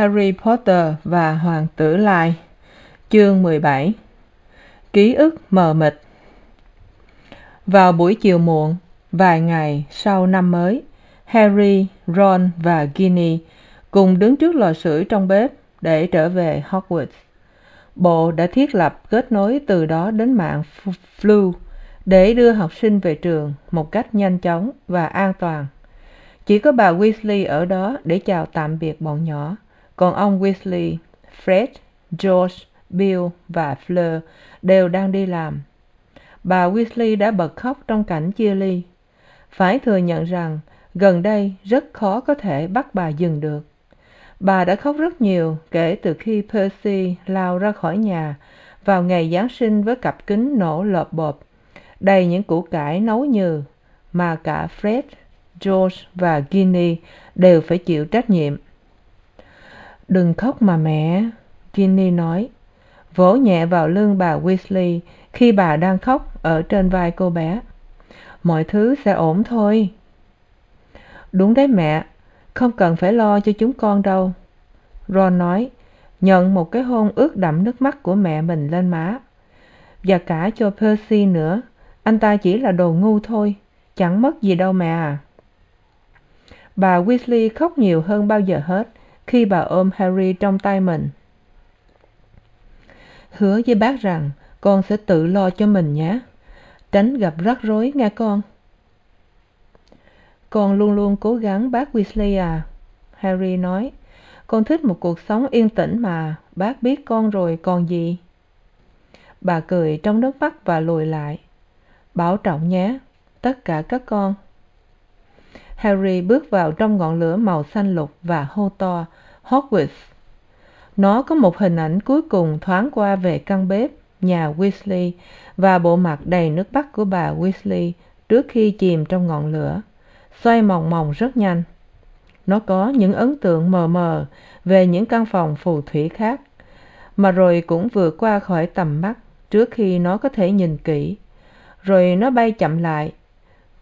harry potter và hoàng tử lai. Chương mười bảy. Ký ức mờ mịt. Vào buổi chiều muộn, vài ngày sau năm mới, harry, ron và ginny cùng đứng trước lò sưởi trong bếp để trở về hogwarts. Bộ đã thiết lập kết nối từ đó đến mạng flu để đưa học sinh về trường một cách nhanh chóng và an toàn. Chỉ có bà weasley ở đó để chào tạm biệt bọn nhỏ còn ông weasley fred, george, bill và fleur đều đang đi làm. Bà weasley đã bật khóc trong cảnh chia ly. Phải thừa nhận rằng, gần đây rất khó có thể bắt bà dừng được. Bà đã khóc rất nhiều kể từ khi percy lao ra khỏi nhà vào ngày giáng sinh với cặp kính nổ lộp bộp, đầy những củ cải nấu nhừ mà cả fred, george và ginny đều phải chịu trách nhiệm đừng khóc mà mẹ, ginny nói. Vỗ nhẹ vào lưng bà weasley khi bà đang khóc ở trên vai cô bé. Mọi thứ sẽ ổn thôi. Đúng đấy mẹ, không cần phải lo cho chúng con đâu. Ron nói, nhận một cái hôn ướt đẫm nước mắt của mẹ mình lên má. Và cả cho percy nữa, anh ta chỉ là đồ ngu thôi, chẳng mất gì đâu mẹ à. Bà weasley khóc nhiều hơn bao giờ hết khi bà ôm harry trong tay mình. Hứa với bác rằng con sẽ tự lo cho mình nhé. Tránh gặp rắc rối nghe con. Con luôn luôn cố gắng, bác weasley à harry nói. Con thích một cuộc sống yên tĩnh mà, bác biết con rồi còn gì? Bà cười trong nước mắt và lùi lại. Bảo trọng nhé, tất cả các con. Harry bước vào trong ngọn lửa màu xanh lục và hô to hogwarts. Nó có một hình ảnh cuối cùng thoáng qua về căn bếp, nhà weasley và bộ mặt đầy nước mắt của bà weasley trước khi chìm trong ngọn lửa, xoay mòng mòng rất nhanh. Nó có những ấn tượng mờ mờ về những căn phòng phù thủy khác, mà rồi cũng vượt qua khỏi tầm mắt trước khi nó có thể nhìn kỹ. Rồi nó bay chậm lại,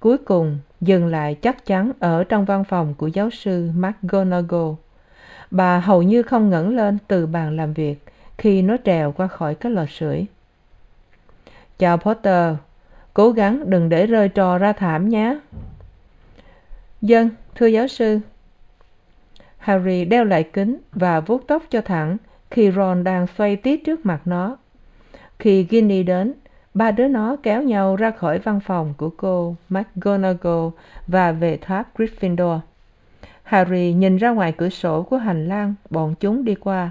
cuối cùng dừng lại chắc chắn ở trong văn phòng của giáo sư mcgonagall bà hầu như không ngẩng lên từ bàn làm việc khi nó trèo qua khỏi cái lò sưởi. Chào potter, cố gắng đừng để rơi trò ra thảm nhé. Vâng thưa giáo sư. Harry đeo lại kính và vuốt tóc cho thẳng khi ron đang xoay tít trước mặt nó. Khi ginny đến, ba đứa nó kéo nhau ra khỏi văn phòng của cô mcgonagall và về tháp gryffindor harry nhìn ra ngoài cửa sổ của hành lang, bọn chúng đi qua.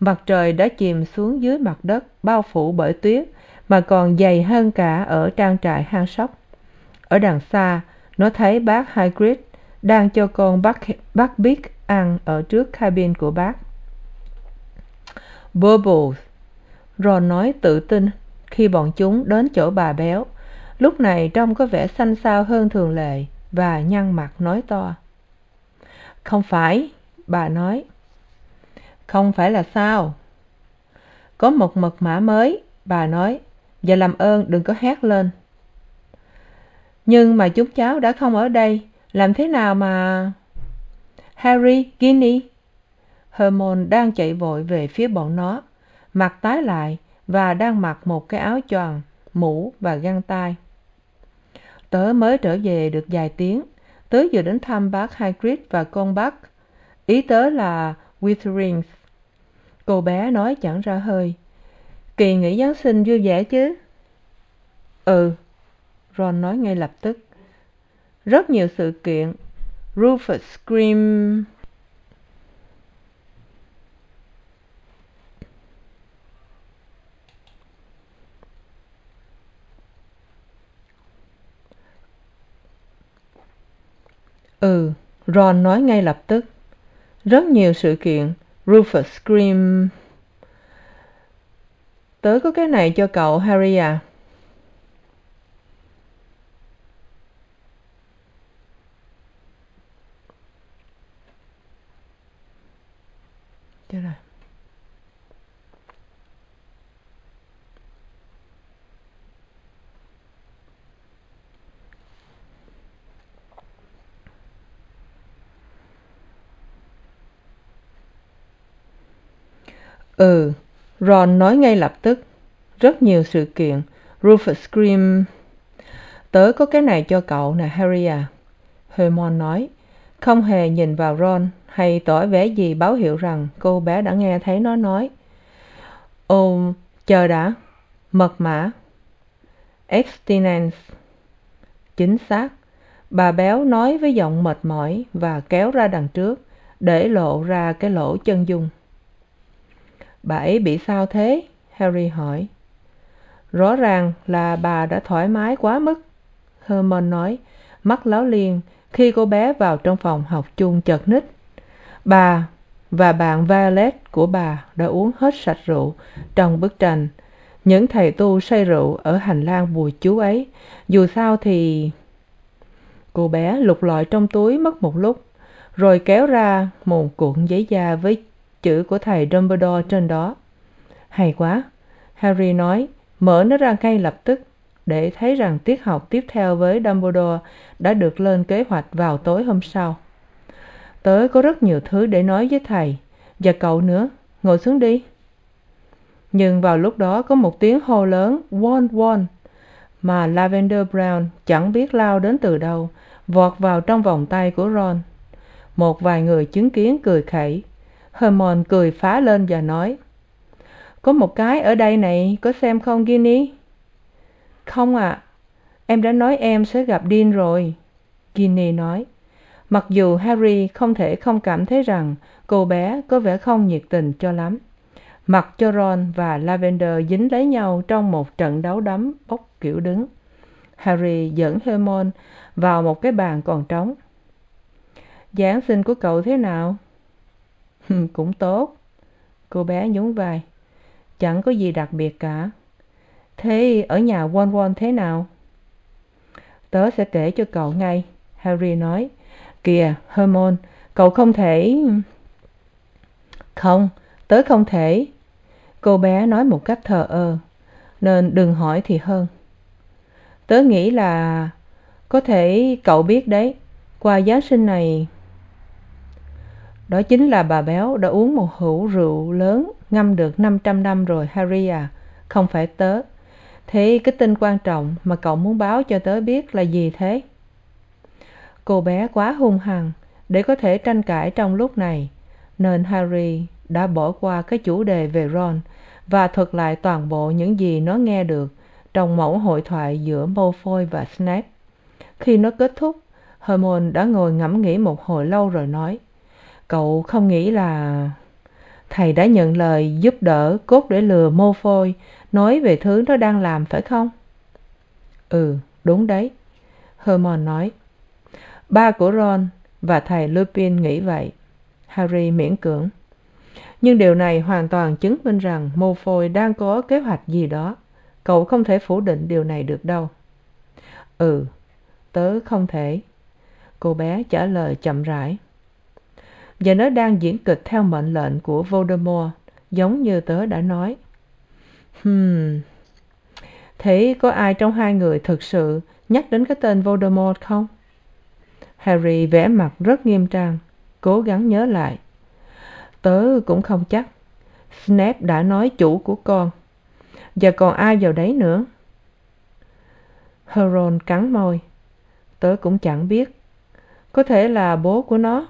Mặt trời đã chìm xuống dưới mặt đất, bao phủ bởi tuyết, mà còn dày hơn cả ở trang trại hang sóc. Ở đằng xa, nó thấy bác hagrid đang cho con bắt bít ăn ở trước cabin của bác. Bubbles, ron nói tự tin khi bọn chúng đến chỗ bà béo. Lúc này trông có vẻ xanh xao hơn thường lệ và nhăn mặt nói to không phải, bà nói. Không phải là sao? Có một mật mã mới, bà nói. Và làm ơn đừng có hét lên. Nhưng mà chúng cháu đã không ở đây, làm thế nào mà? Harry, ginny. Hermione đang chạy vội về phía bọn nó, mặt tái lại và đang mặc một cái áo choàng mũ và găng tay. Tớ mới trở về được vài tiếng tớ vừa đến thăm bác hagrid và con bác. Ý tớ là witherings. Cô bé nói chẳng ra hơi. Kỳ nghỉ giáng sinh vui vẻ chứ? Ừ ron nói ngay lập tức. Rất nhiều sự kiện. Rufus scream ừ ron nói ngay lập tức. Rất nhiều sự kiện, rufus scream tớ có cái này cho cậu, harry à. Chết rồi. Ừ ron nói ngay lập tức. Rất nhiều sự kiện. Rufus scream tớ có cái này cho cậu nè, harry à. Hermione nói, không hề nhìn vào ron hay tỏ vẻ gì báo hiệu rằng cô bé đã nghe thấy nó nói. Ồ, chờ đã. Mật mã. Abstinence. Chính xác. Bà béo nói với giọng mệt mỏi và kéo ra đằng trước, để lộ ra cái lỗ chân dung bà ấy bị sao thế? Harry hỏi. Rõ ràng là bà đã thoải mái quá mức, hermione nói. Mắt láo liên khi cô bé vào trong phòng học chung chật ních bà và bạn violet của bà đã uống hết sạch rượu trong bức tranh. Những thầy tu say rượu ở hành lang bùi chú ấy. Dù sao thì cô bé lục lọi trong túi mất một lúc, rồi kéo ra một cuộn giấy da với chữ của thầy dumbledore trên đó. Hay quá. Harry nói, mở nó ra ngay lập tức, để thấy rằng tiết học tiếp theo với dumbledore đã được lên kế hoạch vào tối hôm sau. Tớ có rất nhiều thứ để nói với thầy, và cậu nữa, ngồi xuống đi. Nhưng vào lúc đó có một tiếng hô lớn, won won, mà lavender brown chẳng biết lao đến từ đâu, vọt vào trong vòng tay của ron. Một vài người chứng kiến cười khẩy hermione cười phá lên và nói, có một cái ở đây này, có xem không, ginny? Không ạ, em đã nói em sẽ gặp dean rồi, ginny nói. Mặc dù harry không thể không cảm thấy rằng cô bé có vẻ không nhiệt tình cho lắm, mặc cho ron và lavender dính lấy nhau trong một trận đấu đấm bốc kiểu đứng, harry dẫn hermione vào một cái bàn còn trống. Giáng sinh của cậu thế nào? cũng tốt. Cô bé nhún vai. Chẳng có gì đặc biệt cả. Thế ở nhà won won thế nào? Tớ sẽ kể cho cậu ngay, harry nói. Kìa, hermione, cậu không thể không, tớ không thể. Cô bé nói một cách thờ ơ, nên đừng hỏi thì hơn. Tớ nghĩ là có thể cậu biết đấy, qua giáng sinh này đó chính là bà béo đã uống một hũ rượu lớn ngâm được năm trăm năm rồi, harry à. Không phải tớ. Thế cái tin quan trọng mà cậu muốn báo cho tớ biết là gì thế? Cô bé quá hung hăng. Để có thể tranh cãi trong lúc này, nên harry đã bỏ qua cái chủ đề về ron và thuật lại toàn bộ những gì nó nghe được trong mẫu hội thoại giữa malfoy và snape. Khi nó kết thúc, hermione đã ngồi ngẫm nghĩ một hồi lâu rồi nói cậu không nghĩ là thầy đã nhận lời giúp đỡ cốt để lừa malfoy nói về thứ nó đang làm phải không? Ừ đúng đấy. Hermione nói. Ba của ron và thầy lupin nghĩ vậy. Harry miễn cưỡng. Nhưng điều này hoàn toàn chứng minh rằng malfoy đang có kế hoạch gì đó. Cậu không thể phủ định điều này được đâu. Ừ tớ không thể. Cô bé trả lời chậm rãi và nó đang diễn kịch theo mệnh lệnh của voldemort, giống như tớ đã nói. Hmm. Thế có ai trong hai người thực sự nhắc đến cái tên voldemort không? Harry vẽ mặt rất nghiêm trang, cố gắng nhớ lại. Tớ cũng không chắc. Snape đã nói chủ của con. Và còn ai vào đấy nữa? Huron cắn môi. Tớ cũng chẳng biết. Có thể là bố của nó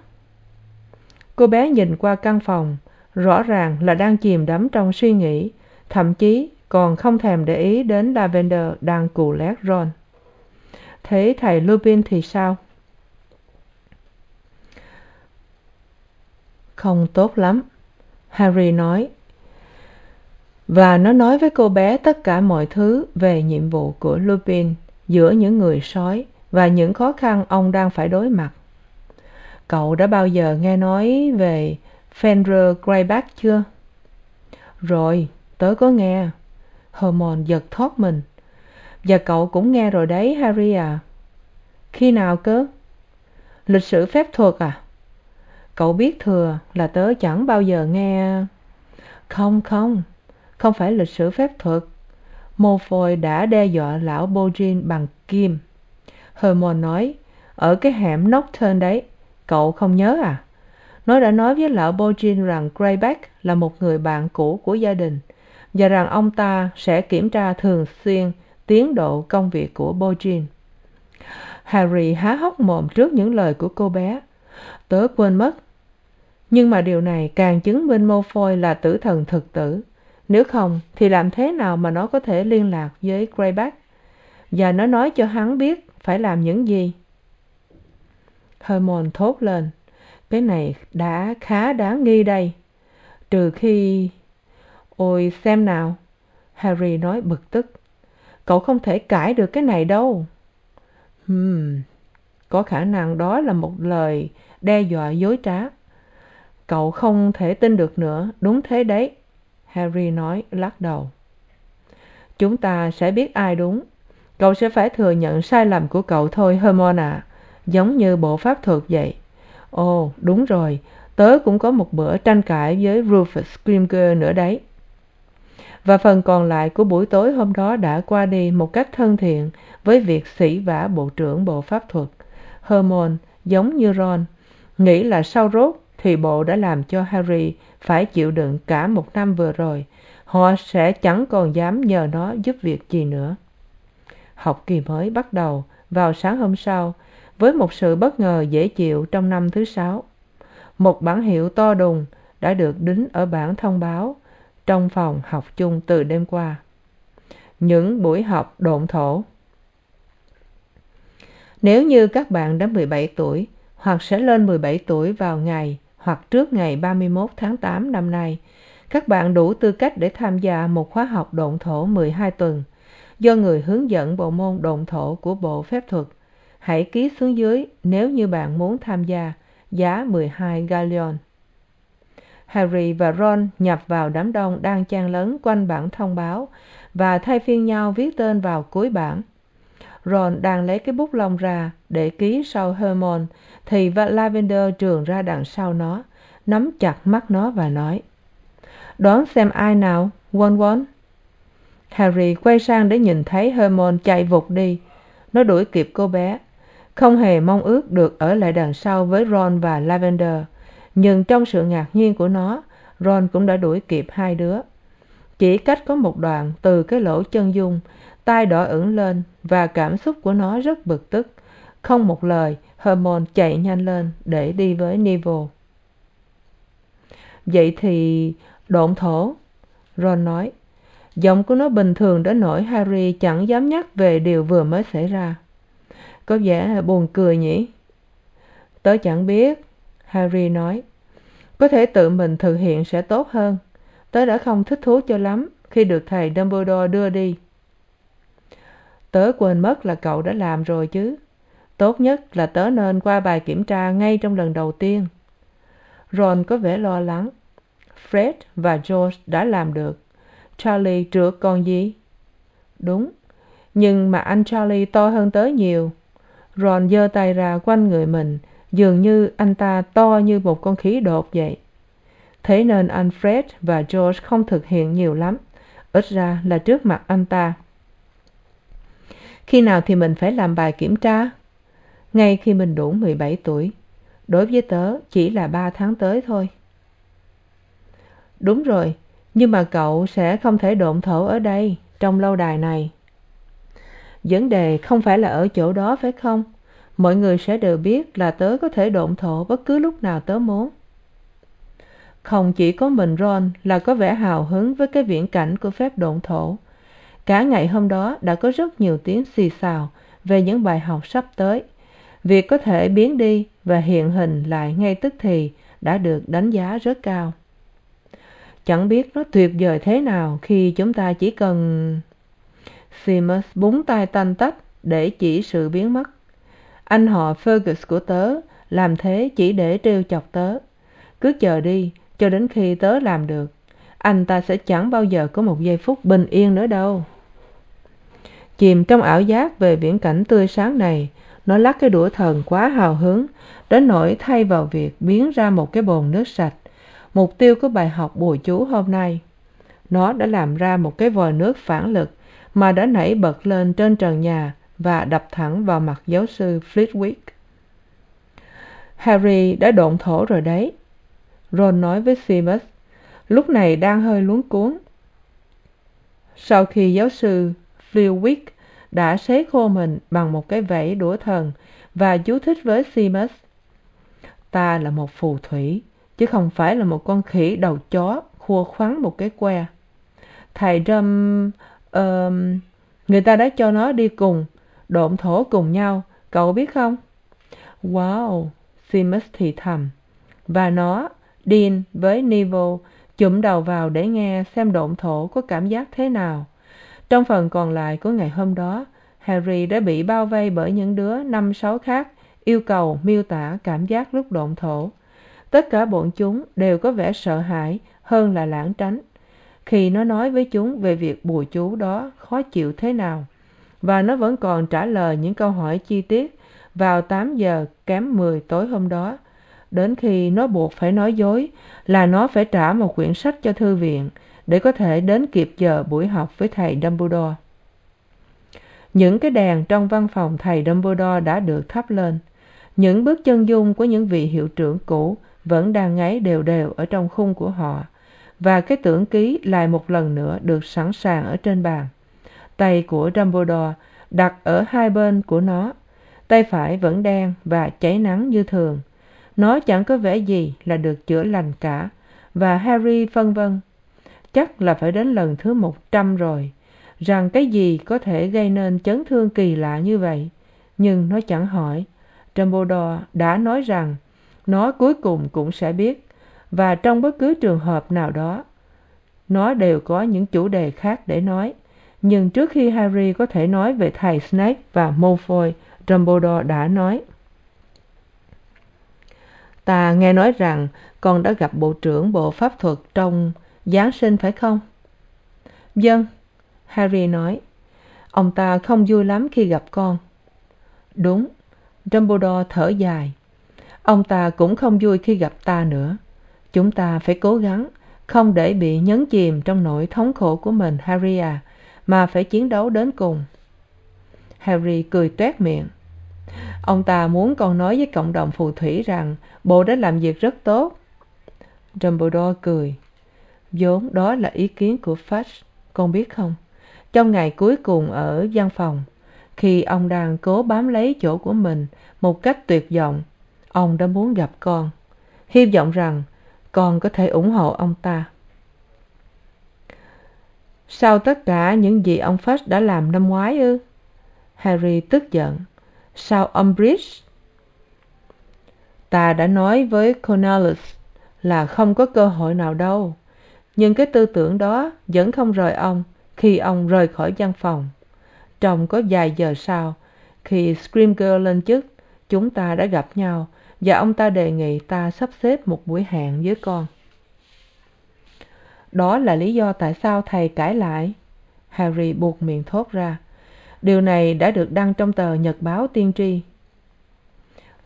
cô bé nhìn qua căn phòng, rõ ràng là đang chìm đắm trong suy nghĩ, thậm chí còn không thèm để ý đến lavender đang cù lét ron. Thế thầy lupin thì sao? Không tốt lắm, harry nói. Và nó nói với cô bé tất cả mọi thứ về nhiệm vụ của lupin, giữa những người sói và những khó khăn ông đang phải đối mặt cậu đã bao giờ nghe nói về fenrir greyback chưa? Rồi, tớ có nghe. Hormone giật thót mình. Và cậu cũng nghe rồi đấy, harry à. Khi nào cơ? Lịch sử phép thuật à? Cậu biết thừa là tớ chẳng bao giờ nghe. Không không. Không phải lịch sử phép thuật. Mô phôi đã đe dọa lão Bodrin bằng kim. Hermione nói, ở cái hẻm knockturn đấy cậu không nhớ à? Nó đã nói với lão Bojin rằng Grayback là một người bạn cũ của gia đình và rằng ông ta sẽ kiểm tra thường xuyên tiến độ công việc của Bojin. harry há hốc mồm trước những lời của cô bé. Tớ quên mất. Nhưng mà điều này càng chứng minh mô phôi là tử thần thực tử. Nếu không, thì làm thế nào mà nó có thể liên lạc với Grayback và nó nói cho hắn biết phải làm những gì hermon thốt lên. Cái này đã khá đáng nghi đây. Trừ khi ôi xem nào. Harry nói bực tức. Cậu không thể cãi được cái này đâu. Hmm, có khả năng đó là một lời đe dọa dối trá. Cậu không thể tin được nữa. Đúng thế đấy. Harry nói lắc đầu. Chúng ta sẽ biết ai đúng. Cậu sẽ phải thừa nhận sai lầm của cậu thôi hermione à giống như bộ pháp thuật vậy. Ồ, đúng rồi, tớ cũng có một bữa tranh cãi với rufus scrimgeour nữa đấy. Và phần còn lại của buổi tối hôm đó đã qua đi một cách thân thiện với việc xỉ vả bộ trưởng bộ pháp thuật. Hermon giống như ron, nghĩ là sau rốt thì bộ đã làm cho harry phải chịu đựng cả một năm vừa rồi. Họ sẽ chẳng còn dám nhờ nó giúp việc gì nữa. Học kỳ mới bắt đầu vào sáng hôm sau với một sự bất ngờ dễ chịu trong năm thứ sáu. Một bản hiệu to đùng đã được đính ở bảng thông báo trong phòng học chung từ đêm qua. Những buổi học độn thổ. Nếu như các bạn đã mười bảy tuổi hoặc sẽ lên mười bảy tuổi vào ngày hoặc trước ngày ba mươi mốt tháng tám năm nay, các bạn đủ tư cách để tham gia một khóa học độn thổ mười hai tuần do người hướng dẫn bộ môn độn thổ của bộ phép thuật hãy ký xuống dưới nếu như bạn muốn tham gia giá mười hai galleon harry và ron nhập vào đám đông đang chen lấn quanh bảng thông báo và thay phiên nhau viết tên vào cuối bảng. Ron đang lấy cái bút lông ra để ký sau hermione, thì lavender trường ra đằng sau nó, nắm chặt mắt nó và nói, đoán xem ai nào, won won? Harry quay sang để nhìn thấy hermione chạy vụt đi. Nó đuổi kịp cô bé không hề mong ước được ở lại đằng sau với ron và lavender. Nhưng trong sự ngạc nhiên của nó, ron cũng đã đuổi kịp hai đứa. Chỉ cách có một đoạn từ cái lỗ chân dung, tai đỏ ửng lên và cảm xúc của nó rất bực tức. Không một lời hermon chạy nhanh lên để đi với neville vậy thì, độn thổ? Ron nói. Giọng của nó bình thường đến nỗi harry chẳng dám nhắc về điều vừa mới xảy ra có vẻ buồn cười nhỉ? Tớ chẳng biết, harry nói. Có thể tự mình thực hiện sẽ tốt hơn. Tớ đã không thích thú cho lắm khi được thầy dumbledore đưa đi. Tớ quên mất là cậu đã làm rồi chứ. Tốt nhất là tớ nên qua bài kiểm tra ngay trong lần đầu tiên. Ron có vẻ lo lắng. Fred và george đã làm được. Charlie trượt còn gì? Đúng, nhưng mà anh charlie to hơn tớ nhiều ron giơ tay ra quanh người mình, dường như anh ta to như một con khí đột vậy. Thế nên anh fred và george không thực hiện nhiều lắm, ít ra là trước mặt anh ta. Khi nào thì mình phải làm bài kiểm tra? Ngay khi mình đủ mười bảy tuổi, đối với tớ chỉ là ba tháng tới thôi. Đúng rồi, nhưng mà cậu sẽ không thể độn thổ ở đây trong lâu đài này vấn đề không phải là ở chỗ đó, phải không? Mọi người sẽ đều biết là tớ có thể độn thổ bất cứ lúc nào tớ muốn. Không chỉ có mình, ron, là có vẻ hào hứng với cái viễn cảnh của phép độn thổ. Cả ngày hôm đó đã có rất nhiều tiếng xì xào về những bài học sắp tới. Việc có thể biến đi và hiện hình lại ngay tức thì đã được đánh giá rất cao. Chẳng biết nó tuyệt vời thế nào khi chúng ta chỉ cần seamus búng tay tanh tách để chỉ sự biến mất. Anh họ fergus của tớ làm thế chỉ để trêu chọc tớ. Cứ chờ đi, cho đến khi tớ làm được, anh ta sẽ chẳng bao giờ có một giây phút bình yên nữa đâu. Chìm trong ảo giác về viễn cảnh tươi sáng này, nó lắc cái đũa thần quá hào hứng, đến nỗi thay vào việc biến ra một cái bồn nước sạch. Mục tiêu của bài học bùa chú hôm nay, nó đã làm ra một cái vòi nước phản lực mà đã nảy bật lên trên trần nhà và đập thẳng vào mặt giáo sư flitwick. Harry đã độn thổ rồi đấy, ron nói với seamus. Lúc này đang hơi luống cuống sau khi giáo sư flitwick đã sấy khô mình bằng một cái vẩy đũa thần và chú thích với seamus, ta là một phù thủy, chứ không phải là một con khỉ đầu chó khua khoắn một cái que. Thầy drum ờ người ta đã cho nó đi cùng, độn thổ cùng nhau, cậu biết không? Wow, seamus thì thầm. Và nó, dean với neville, chụm đầu vào để nghe xem độn thổ có cảm giác thế nào. Trong phần còn lại của ngày hôm đó, harry đã bị bao vây bởi những đứa năm sáu khác, yêu cầu miêu tả cảm giác lúc độn thổ. Tất cả bọn chúng đều có vẻ sợ hãi hơn là lảng tránh khi nó nói với chúng về việc bùa chú đó, khó chịu thế nào? Và nó vẫn còn trả lời những câu hỏi chi tiết vào tám giờ kém mười tối hôm đó. Đến khi nó buộc phải nói dối là nó phải trả một quyển sách cho thư viện để có thể đến kịp giờ buổi học với thầy dumbledore. Những cái đèn trong văn phòng thầy dumbledore đã được thắp lên. Những bước chân dung của những vị hiệu trưởng cũ vẫn đang ngáy đều đều ở trong khung của họ và cái tưởng ký lại một lần nữa được sẵn sàng ở trên bàn. Tay của dumbledore đặt ở hai bên của nó. Tay phải vẫn đen và cháy nắng như thường. Nó chẳng có vẻ gì là được chữa lành cả. Và harry phân vân, chắc là phải đến lần thứ một trăm rồi. Rằng cái gì có thể gây nên chấn thương kỳ lạ như vậy? Nhưng nó chẳng hỏi. Dumbledore đã nói rằng, nó cuối cùng cũng sẽ biết và trong bất cứ trường hợp nào đó. Nó đều có những chủ đề khác để nói, nhưng trước khi harry có thể nói về thầy snape và malfoy, dumbledore đã nói. Ta nghe nói rằng con đã gặp bộ trưởng bộ pháp thuật trong giáng sinh phải không? Vâng harry nói. Ông ta không vui lắm khi gặp con. Đúng, dumbledore thở dài. Ông ta cũng không vui khi gặp ta nữa chúng ta phải cố gắng không để bị nhấn chìm trong nỗi thống khổ của mình harry à mà phải chiến đấu đến cùng. Harry cười toét miệng. Ông ta muốn con nói với cộng đồng phù thủy rằng bộ đã làm việc rất tốt. Dumbledore cười. Vốn đó là ý kiến của fudge, con biết không? Trong ngày cuối cùng ở văn phòng, khi ông đang cố bám lấy chỗ của mình một cách tuyệt vọng, ông đã muốn gặp con. Hy vọng rằng con có thể ủng hộ ông ta. Sau tất cả những gì ông fudge đã làm năm ngoái ư? Harry tức giận. Sau umbridge ta đã nói với cornelius là không có cơ hội nào đâu. Nhưng cái tư tưởng đó vẫn không rời ông khi ông rời khỏi văn phòng. Trong có vài giờ sau, khi Screamer lên chức, chúng ta đã gặp nhau và ông ta đề nghị ta sắp xếp một buổi hẹn với con. Đó là lý do tại sao thầy cãi lại. Harry buộc miệng thốt ra, điều này đã được đăng trong tờ nhật báo tiên tri.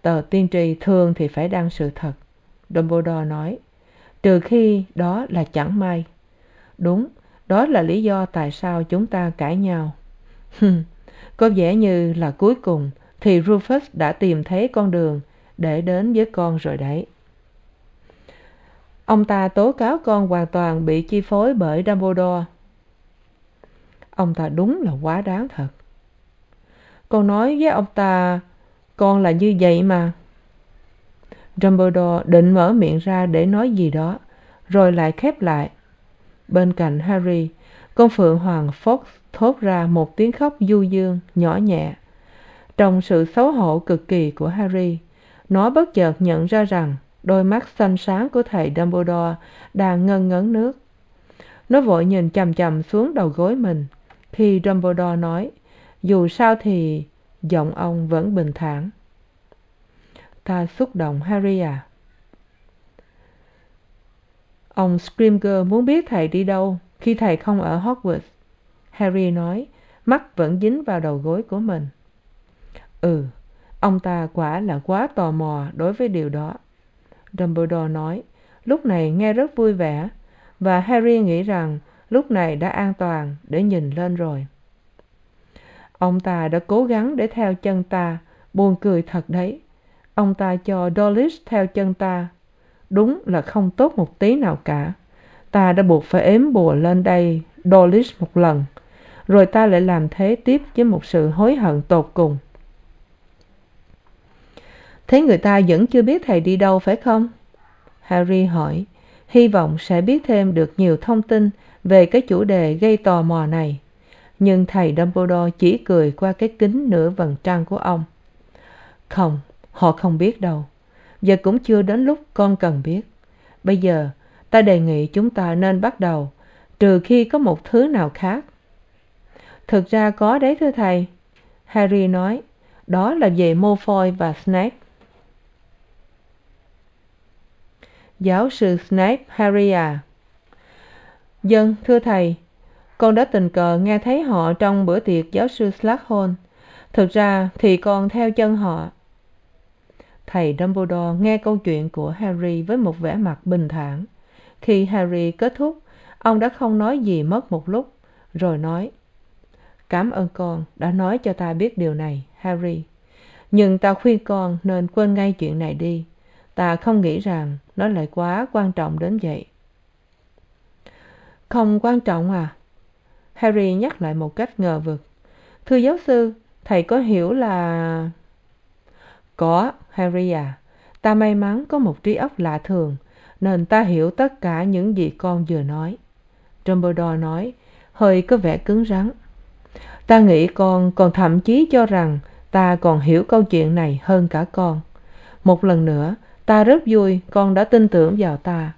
Tờ tiên tri thường thì phải đăng sự thật, dumbledore nói, trừ khi đó là chẳng may. Đúng, đó là lý do tại sao chúng ta cãi nhau. Có vẻ như là cuối cùng thì rufus đã tìm thấy con đường để đến với con rồi đấy. Ông ta tố cáo con hoàn toàn bị chi phối bởi dumbledore. Ông ta đúng là quá đáng thật. Con nói với ông ta, con là như vậy mà. Dumbledore định mở miệng ra để nói gì đó, rồi lại khép lại. Bên cạnh harry, con phượng hoàng fox thốt ra một tiếng khóc du dương, nhỏ nhẹ. Trong sự xấu hổ cực kỳ của harry nó bất chợt nhận ra rằng đôi mắt xanh sáng của thầy dumbledore đang ngân ngấn nước. Nó vội nhìn chằm chằm xuống đầu gối mình. Khi dumbledore nói, dù sao thì giọng ông vẫn bình thản. Ta xúc động, harry à. Ông scrimgeour muốn biết thầy đi đâu khi thầy không ở hogwarts. Harry nói, mắt vẫn dính vào đầu gối của mình. Ừ ông ta quả là quá tò mò đối với điều đó. Dumbledore nói, lúc này nghe rất vui vẻ, và harry nghĩ rằng lúc này đã an toàn để nhìn lên rồi. Ông ta đã cố gắng để theo chân ta, buồn cười thật đấy. Ông ta cho dulwich theo chân ta. Đúng là không tốt một tí nào cả. Ta đã buộc phải ếm bùa lên đây dulcich một lần, rồi ta lại làm thế tiếp với một sự hối hận tột cùng thế người ta vẫn chưa biết thầy đi đâu phải không? Harry hỏi. Hy vọng sẽ biết thêm được nhiều thông tin về cái chủ đề gây tò mò này. Nhưng thầy dumbledore chỉ cười qua cái kính nửa vầng trăng của ông. Không, họ không biết đâu. Giờ cũng chưa đến lúc con cần biết. Bây giờ, ta đề nghị chúng ta nên bắt đầu, trừ khi có một thứ nào khác. Thực ra có đấy thưa thầy, harry nói. Đó là về malfoy và snape. Giáo sư snape harry à vâng thưa thầy, con đã tình cờ nghe thấy họ trong bữa tiệc giáo sư s thực ra thì con theo chân họ. Thầy dumbledore nghe câu chuyện của harry với một vẻ mặt bình thản. Khi harry kết thúc, ông đã không nói gì mất một lúc, rồi nói, cảm ơn con đã nói cho ta biết điều này, harry. Nhưng ta khuyên con nên quên ngay chuyện này đi ta không nghĩ rằng nó lại quá quan trọng đến vậy. Không quan trọng à? Harry nhắc lại một cách ngờ vực. Thưa giáo sư, thầy có hiểu là có, harry à. Ta may mắn có một trí óc lạ thường, nên ta hiểu tất cả những gì con vừa nói. Dumbledore nói, hơi có vẻ cứng rắn. Ta nghĩ con còn thậm chí cho rằng ta còn hiểu câu chuyện này hơn cả con. Một lần nữa ta rất vui, con đã tin tưởng vào ta.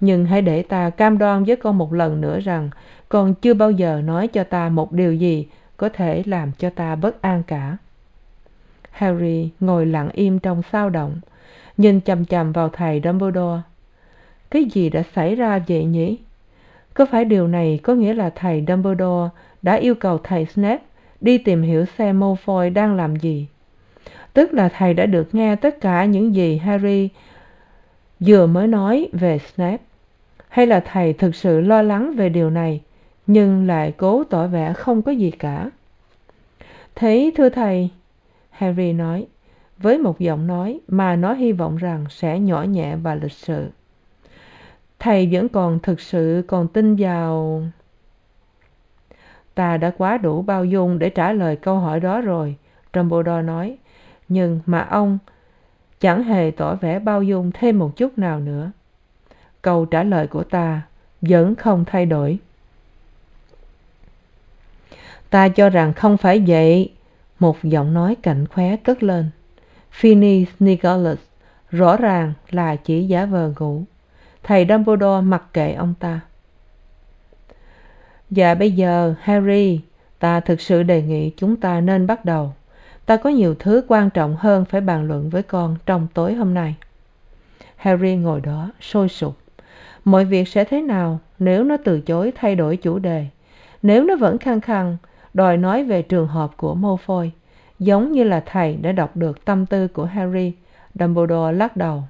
Nhưng hãy để ta cam đoan với con một lần nữa rằng con chưa bao giờ nói cho ta một điều gì có thể làm cho ta bất an cả. Harry ngồi lặng im trong sao động, nhìn chằm chằm vào thầy dumbledore. Cái gì đã xảy ra vậy nhỉ? Có phải điều này có nghĩa là thầy dumbledore đã yêu cầu thầy snape đi tìm hiểu xem malfoy đang làm gì? Tức là thầy đã được nghe tất cả những gì harry vừa mới nói về snape. Hay là thầy thực sự lo lắng về điều này, nhưng lại cố tỏ vẻ không có gì cả. Thế thưa thầy, harry nói, với một giọng nói mà nó hy vọng rằng sẽ nhỏ nhẹ và lịch sự. Thầy vẫn còn thực sự còn tin vào ta đã quá đủ bao dung để trả lời câu hỏi đó rồi, dumbledore nói nhưng mà ông chẳng hề tỏ vẻ bao dung thêm một chút nào nữa. Câu trả lời của ta vẫn không thay đổi. Ta cho rằng không phải vậy, một giọng nói cạnh khóe cất lên. Phineas nicholas rõ ràng là chỉ giả vờ ngủ. Thầy dumbledore mặc kệ ông ta. Và bây giờ, harry, ta thực sự đề nghị chúng ta nên bắt đầu ta có nhiều thứ quan trọng hơn phải bàn luận với con trong tối hôm nay. Harry ngồi đó, sôi sục. Mọi việc sẽ thế nào nếu nó từ chối thay đổi chủ đề? Nếu nó vẫn khăng khăng, đòi nói về trường hợp của malfoy, giống như là thầy đã đọc được tâm tư của harry, dumbledore lắc đầu.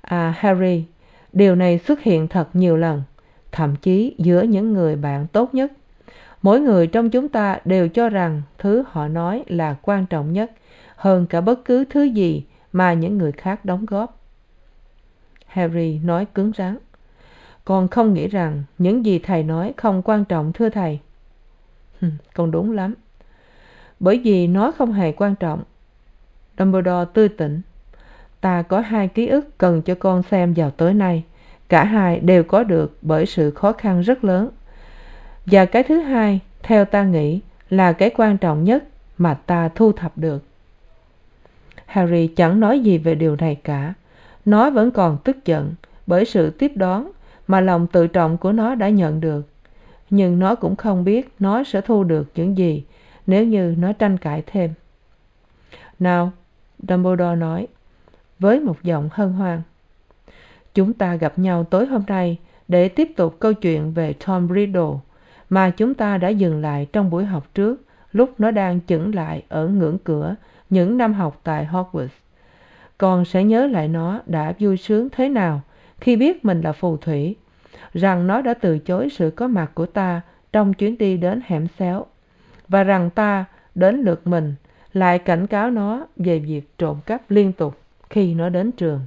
À harry, điều này xuất hiện thật nhiều lần, thậm chí giữa những người bạn tốt nhất mỗi người trong chúng ta đều cho rằng thứ họ nói là quan trọng nhất hơn cả bất cứ thứ gì mà những người khác đóng góp. Harry nói cứng rắn, con không nghĩ rằng những gì thầy nói không quan trọng, thưa thầy. Con đúng lắm. Bởi vì nó không hề quan trọng. Dumbledore tươi tỉnh, ta có hai ký ức cần cho con xem vào tối nay. Cả hai đều có được bởi sự khó khăn rất lớn và cái thứ hai, theo ta nghĩ, là cái quan trọng nhất mà ta thu thập được. Harry chẳng nói gì về điều này cả. Nó vẫn còn tức giận bởi sự tiếp đón mà lòng tự trọng của nó đã nhận được. Nhưng nó cũng không biết nó sẽ thu được những gì nếu như nó tranh cãi thêm. Nào, dumbledore nói với một giọng hân hoan. Chúng ta gặp nhau tối hôm nay để tiếp tục câu chuyện về tom riddle mà chúng ta đã dừng lại trong buổi học trước, lúc nó đang chững lại ở ngưỡng cửa những năm học tại hogwarts. Con sẽ nhớ lại nó đã vui sướng thế nào khi biết mình là phù thủy, rằng nó đã từ chối sự có mặt của ta trong chuyến đi đến hẻm xéo, và rằng ta, đến lượt mình, lại cảnh cáo nó về việc trộm cắp liên tục khi nó đến trường.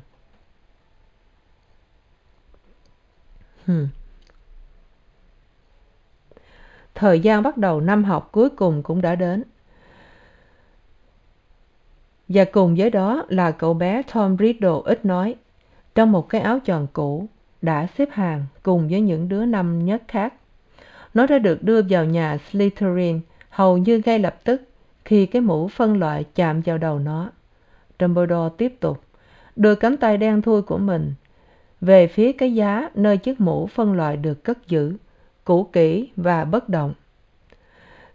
Hmm thời gian bắt đầu năm học cuối cùng cũng đã đến. Và cùng với đó là cậu bé tom riddle ít nói, trong một cái áo tròn cũ đã xếp hàng cùng với những đứa năm nhất khác. Nó đã được đưa vào nhà slytherin hầu như ngay lập tức khi cái mũ phân loại chạm vào đầu nó. Dumbledore tiếp tục đưa cánh tay đen thui của mình về phía cái giá nơi chiếc mũ phân loại được cất giữ cũ kỹ và bất động.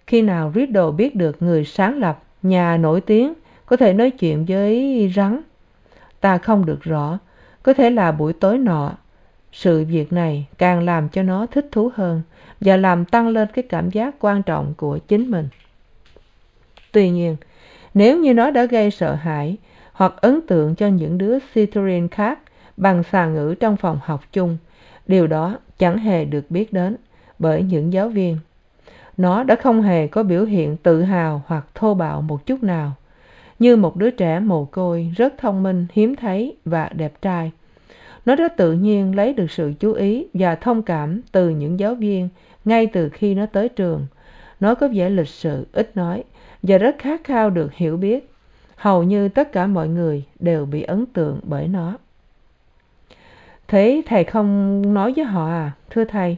Khi nào riddle biết được người sáng lập nhà nổi tiếng có thể nói chuyện với rắn, ta không được rõ, có thể là buổi tối nọ. Sự việc này càng làm cho nó thích thú hơn và làm tăng lên cái cảm giác quan trọng của chính mình. Tuy nhiên, nếu như nó đã gây sợ hãi hoặc ấn tượng cho những đứa slytherin khác bằng xà ngữ trong phòng học chung, điều đó chẳng hề được biết đến bởi những giáo viên. Nó đã không hề có biểu hiện tự hào hoặc thô bạo một chút nào. Như một đứa trẻ mồ côi, rất thông minh, hiếm thấy và đẹp trai. Nó rất tự nhiên lấy được sự chú ý và thông cảm từ những giáo viên ngay từ khi nó tới trường. Nó có vẻ lịch sự, ít nói, và rất khát khao được hiểu biết. Hầu như tất cả mọi người đều bị ấn tượng bởi nó. Thế thầy không nói với họ à thưa thầy?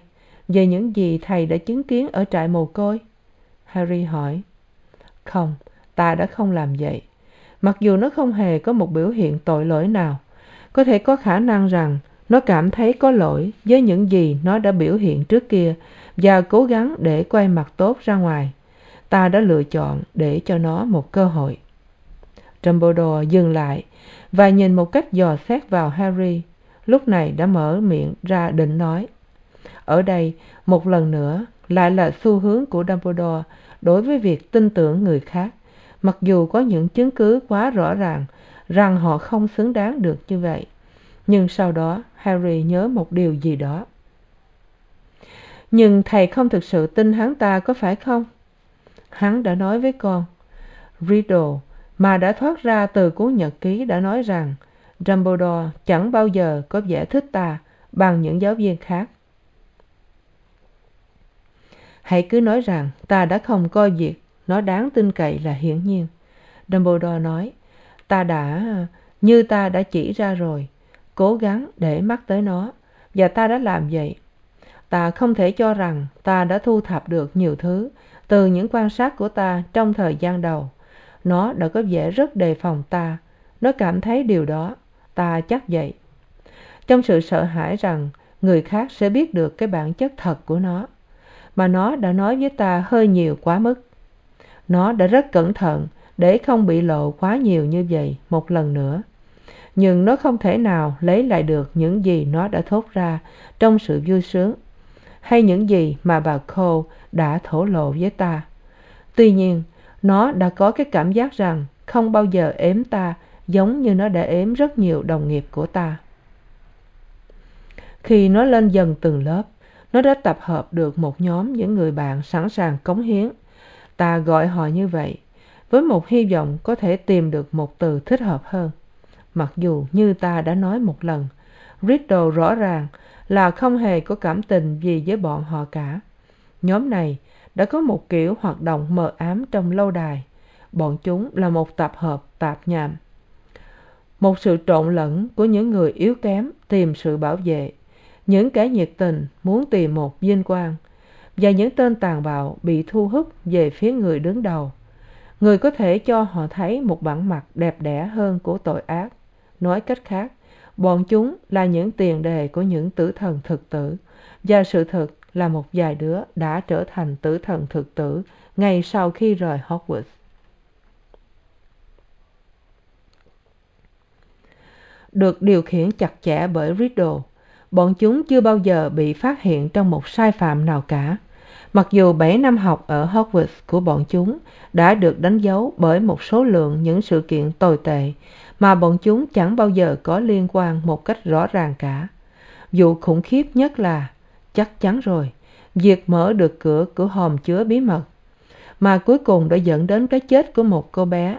Về những gì thầy đã chứng kiến ở trại mồ côi? Harry hỏi. Không, ta đã không làm vậy. Mặc dù nó không hề có một biểu hiện tội lỗi nào, có thể có khả năng rằng nó cảm thấy có lỗi với những gì nó đã biểu hiện trước kia và cố gắng để quay mặt tốt ra ngoài. Ta đã lựa chọn để cho nó một cơ hội. Dumbledore dừng lại và nhìn một cách dò xét vào harry. Lúc này đã mở miệng ra định nói ở đây, một lần nữa, lại là xu hướng của dumbledore đối với việc tin tưởng người khác. Mặc dù có những chứng cứ quá rõ ràng rằng họ không xứng đáng được như vậy, nhưng sau đó harry nhớ một điều gì đó. Nhưng thầy không thực sự tin hắn ta có phải không? Hắn đã nói với con. Riddle, mà đã thoát ra từ cuốn nhật ký đã nói rằng dumbledore chẳng bao giờ có vẻ thích ta bằng những giáo viên khác hãy cứ nói rằng, ta đã không coi việc nó đáng tin cậy là hiển nhiên. Dumbledore nói, ta đã, như ta đã chỉ ra rồi, cố gắng để mắt tới nó, và ta đã làm vậy. Ta không thể cho rằng ta đã thu thập được nhiều thứ từ những quan sát của ta trong thời gian đầu. Nó đã có vẻ rất đề phòng ta, nó cảm thấy điều đó, ta chắc vậy. Trong sự sợ hãi rằng người khác sẽ biết được cái bản chất thật của nó mà nó đã nói với ta hơi nhiều quá mức. Nó đã rất cẩn thận để không bị lộ quá nhiều như vậy một lần nữa. Nhưng nó không thể nào lấy lại được những gì nó đã thốt ra trong sự vui sướng hay những gì mà bà cole đã thổ lộ với ta. Tuy nhiên, nó đã có cái cảm giác rằng không bao giờ ếm ta giống như nó đã ếm rất nhiều đồng nghiệp của ta. Khi nó lên dần từng lớp nó đã tập hợp được một nhóm những người bạn sẵn sàng cống hiến. Ta gọi họ như vậy với một hy vọng có thể tìm được một từ thích hợp hơn. Mặc dù như ta đã nói một lần, riddle rõ ràng là không hề có cảm tình gì với bọn họ cả. Nhóm này đã có một kiểu hoạt động mờ ám trong lâu đài. Bọn chúng là một tập hợp tạp nham. Một sự trộn lẫn của những người yếu kém tìm sự bảo vệ những kẻ nhiệt tình muốn tìm một vinh quang và những tên tàn bạo bị thu hút về phía người đứng đầu. Người có thể cho họ thấy một bản mặt đẹp đẽ hơn của tội ác. Nói cách khác, bọn chúng là những tiền đề của những tử thần thực tử và sự thực là một vài đứa đã trở thành tử thần thực tử ngay sau khi rời hogwarts. Được điều khiển chặt chẽ bởi riddle bọn chúng chưa bao giờ bị phát hiện trong một sai phạm nào cả. Mặc dù bảy năm học ở hogwarts của bọn chúng đã được đánh dấu bởi một số lượng những sự kiện tồi tệ mà bọn chúng chẳng bao giờ có liên quan một cách rõ ràng cả. Vụ khủng khiếp nhất là, chắc chắn rồi, việc mở được cửa của hòm chứa bí mật, mà cuối cùng đã dẫn đến cái chết của một cô bé.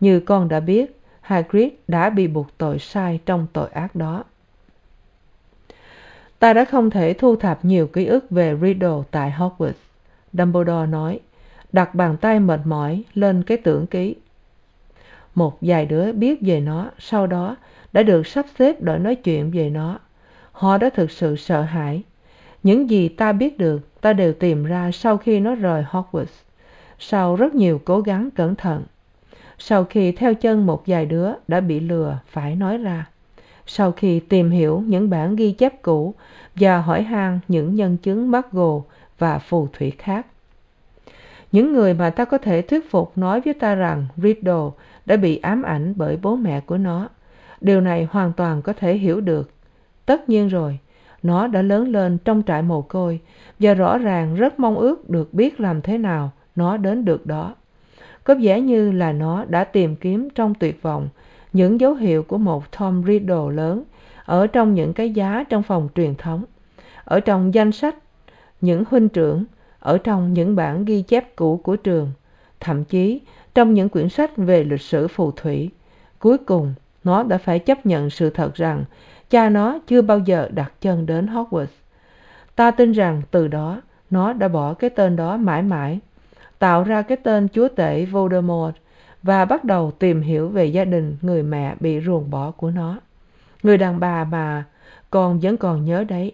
Như con đã biết, hagrid đã bị buộc tội sai trong tội ác đó ta đã không thể thu thập nhiều ký ức về riddle tại hogwarts. Dumbledore nói, đặt bàn tay mệt mỏi lên cái tưởng ký. Một vài đứa biết về nó, sau đó đã được sắp xếp để nói chuyện về nó. Họ đã thực sự sợ hãi. Những gì ta biết được, ta đều tìm ra sau khi nó rời hogwarts, sau rất nhiều cố gắng cẩn thận. Sau khi theo chân một vài đứa đã bị lừa, phải nói ra sau khi tìm hiểu những bản ghi chép cũ và hỏi han những nhân chứng muggle và phù thủy khác, những người mà ta có thể thuyết phục nói với ta rằng riddle đã bị ám ảnh bởi bố mẹ của nó, điều này hoàn toàn có thể hiểu được. Tất nhiên rồi, nó đã lớn lên trong trại mồ côi và rõ ràng rất mong ước được biết làm thế nào nó đến được đó. Có vẻ như là nó đã tìm kiếm trong tuyệt vọng những dấu hiệu của một tom riddle lớn ở trong những cái giá trong phòng truyền thống, ở trong danh sách những huynh trưởng, ở trong những bản ghi chép cũ của trường, thậm chí trong những quyển sách về lịch sử phù thủy. Cuối cùng, nó đã phải chấp nhận sự thật rằng cha nó chưa bao giờ đặt chân đến hogwarts. Ta tin rằng từ đó, nó đã bỏ cái tên đó mãi mãi, tạo ra cái tên chúa tể voldemort và bắt đầu tìm hiểu về gia đình người mẹ bị ruồng bỏ của nó. Người đàn bà mà con vẫn còn nhớ đấy,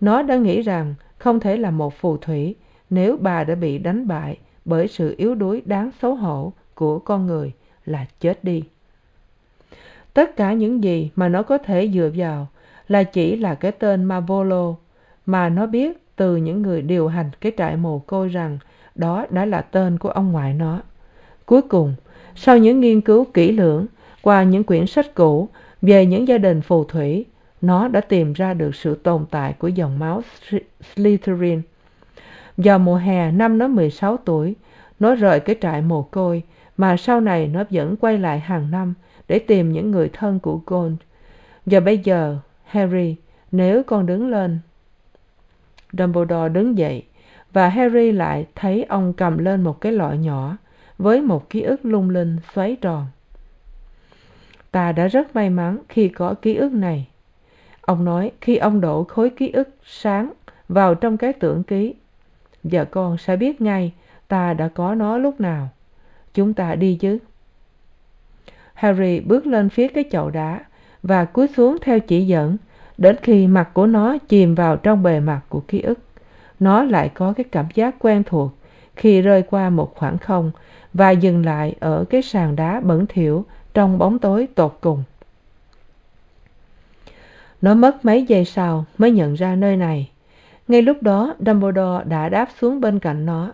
nó đã nghĩ rằng không thể là một phù thủy nếu bà đã bị đánh bại bởi sự yếu đuối đáng xấu hổ của con người là chết đi. Tất cả những gì mà nó có thể dựa vào là chỉ là cái tên Mavolo, mà nó biết từ những người điều hành cái trại mồ côi rằng đó đã là tên của ông ngoại nó. Cuối cùng sau những nghiên cứu kỹ lưỡng, qua những quyển sách cũ, về những gia đình phù thủy, nó đã tìm ra được sự tồn tại của dòng máu slytherin. Vào mùa hè năm nó mười sáu tuổi, nó rời cái trại mồ côi, mà sau này nó vẫn quay lại hàng năm để tìm những người thân của gold. Và bây giờ, harry, nếu con đứng lên, dumbledore đứng dậy và harry lại thấy ông cầm lên một cái lọ nhỏ với một ký ức lung linh, xoáy tròn. Ta đã rất may mắn khi có ký ức này. Ông nói khi ông đổ khối ký ức sáng vào trong cái tưởng ký, vợ con sẽ biết ngay ta đã có nó lúc nào. Chúng ta đi chứ? Harry bước lên phía cái chậu đá và cúi xuống theo chỉ dẫn, đến khi mặt của nó chìm vào trong bề mặt của ký ức. Nó lại có cái cảm giác quen thuộc khi rơi qua một khoảng không và dừng lại ở cái sàn đá bẩn thỉu trong bóng tối tột cùng. Nó mất mấy giây sau mới nhận ra nơi này. Ngay lúc đó, dumbledore đã đáp xuống bên cạnh nó.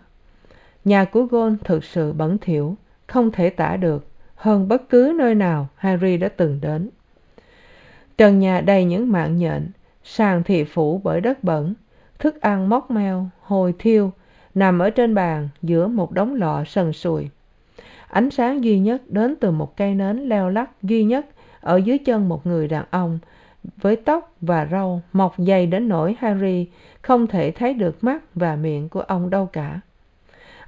Nhà của gon thực sự bẩn thỉu, không thể tả được hơn bất cứ nơi nào harry đã từng đến. Trần nhà đầy những mạng nhện, sàn thì phủ bởi đất bẩn, thức ăn móc meo, hồi thiêu nằm ở trên bàn giữa một đống lọ sần sùi. Ánh sáng duy nhất đến từ một cây nến leo lắc duy nhất ở dưới chân một người đàn ông với tóc và râu mọc dày đến nỗi harry không thể thấy được mắt và miệng của ông đâu cả.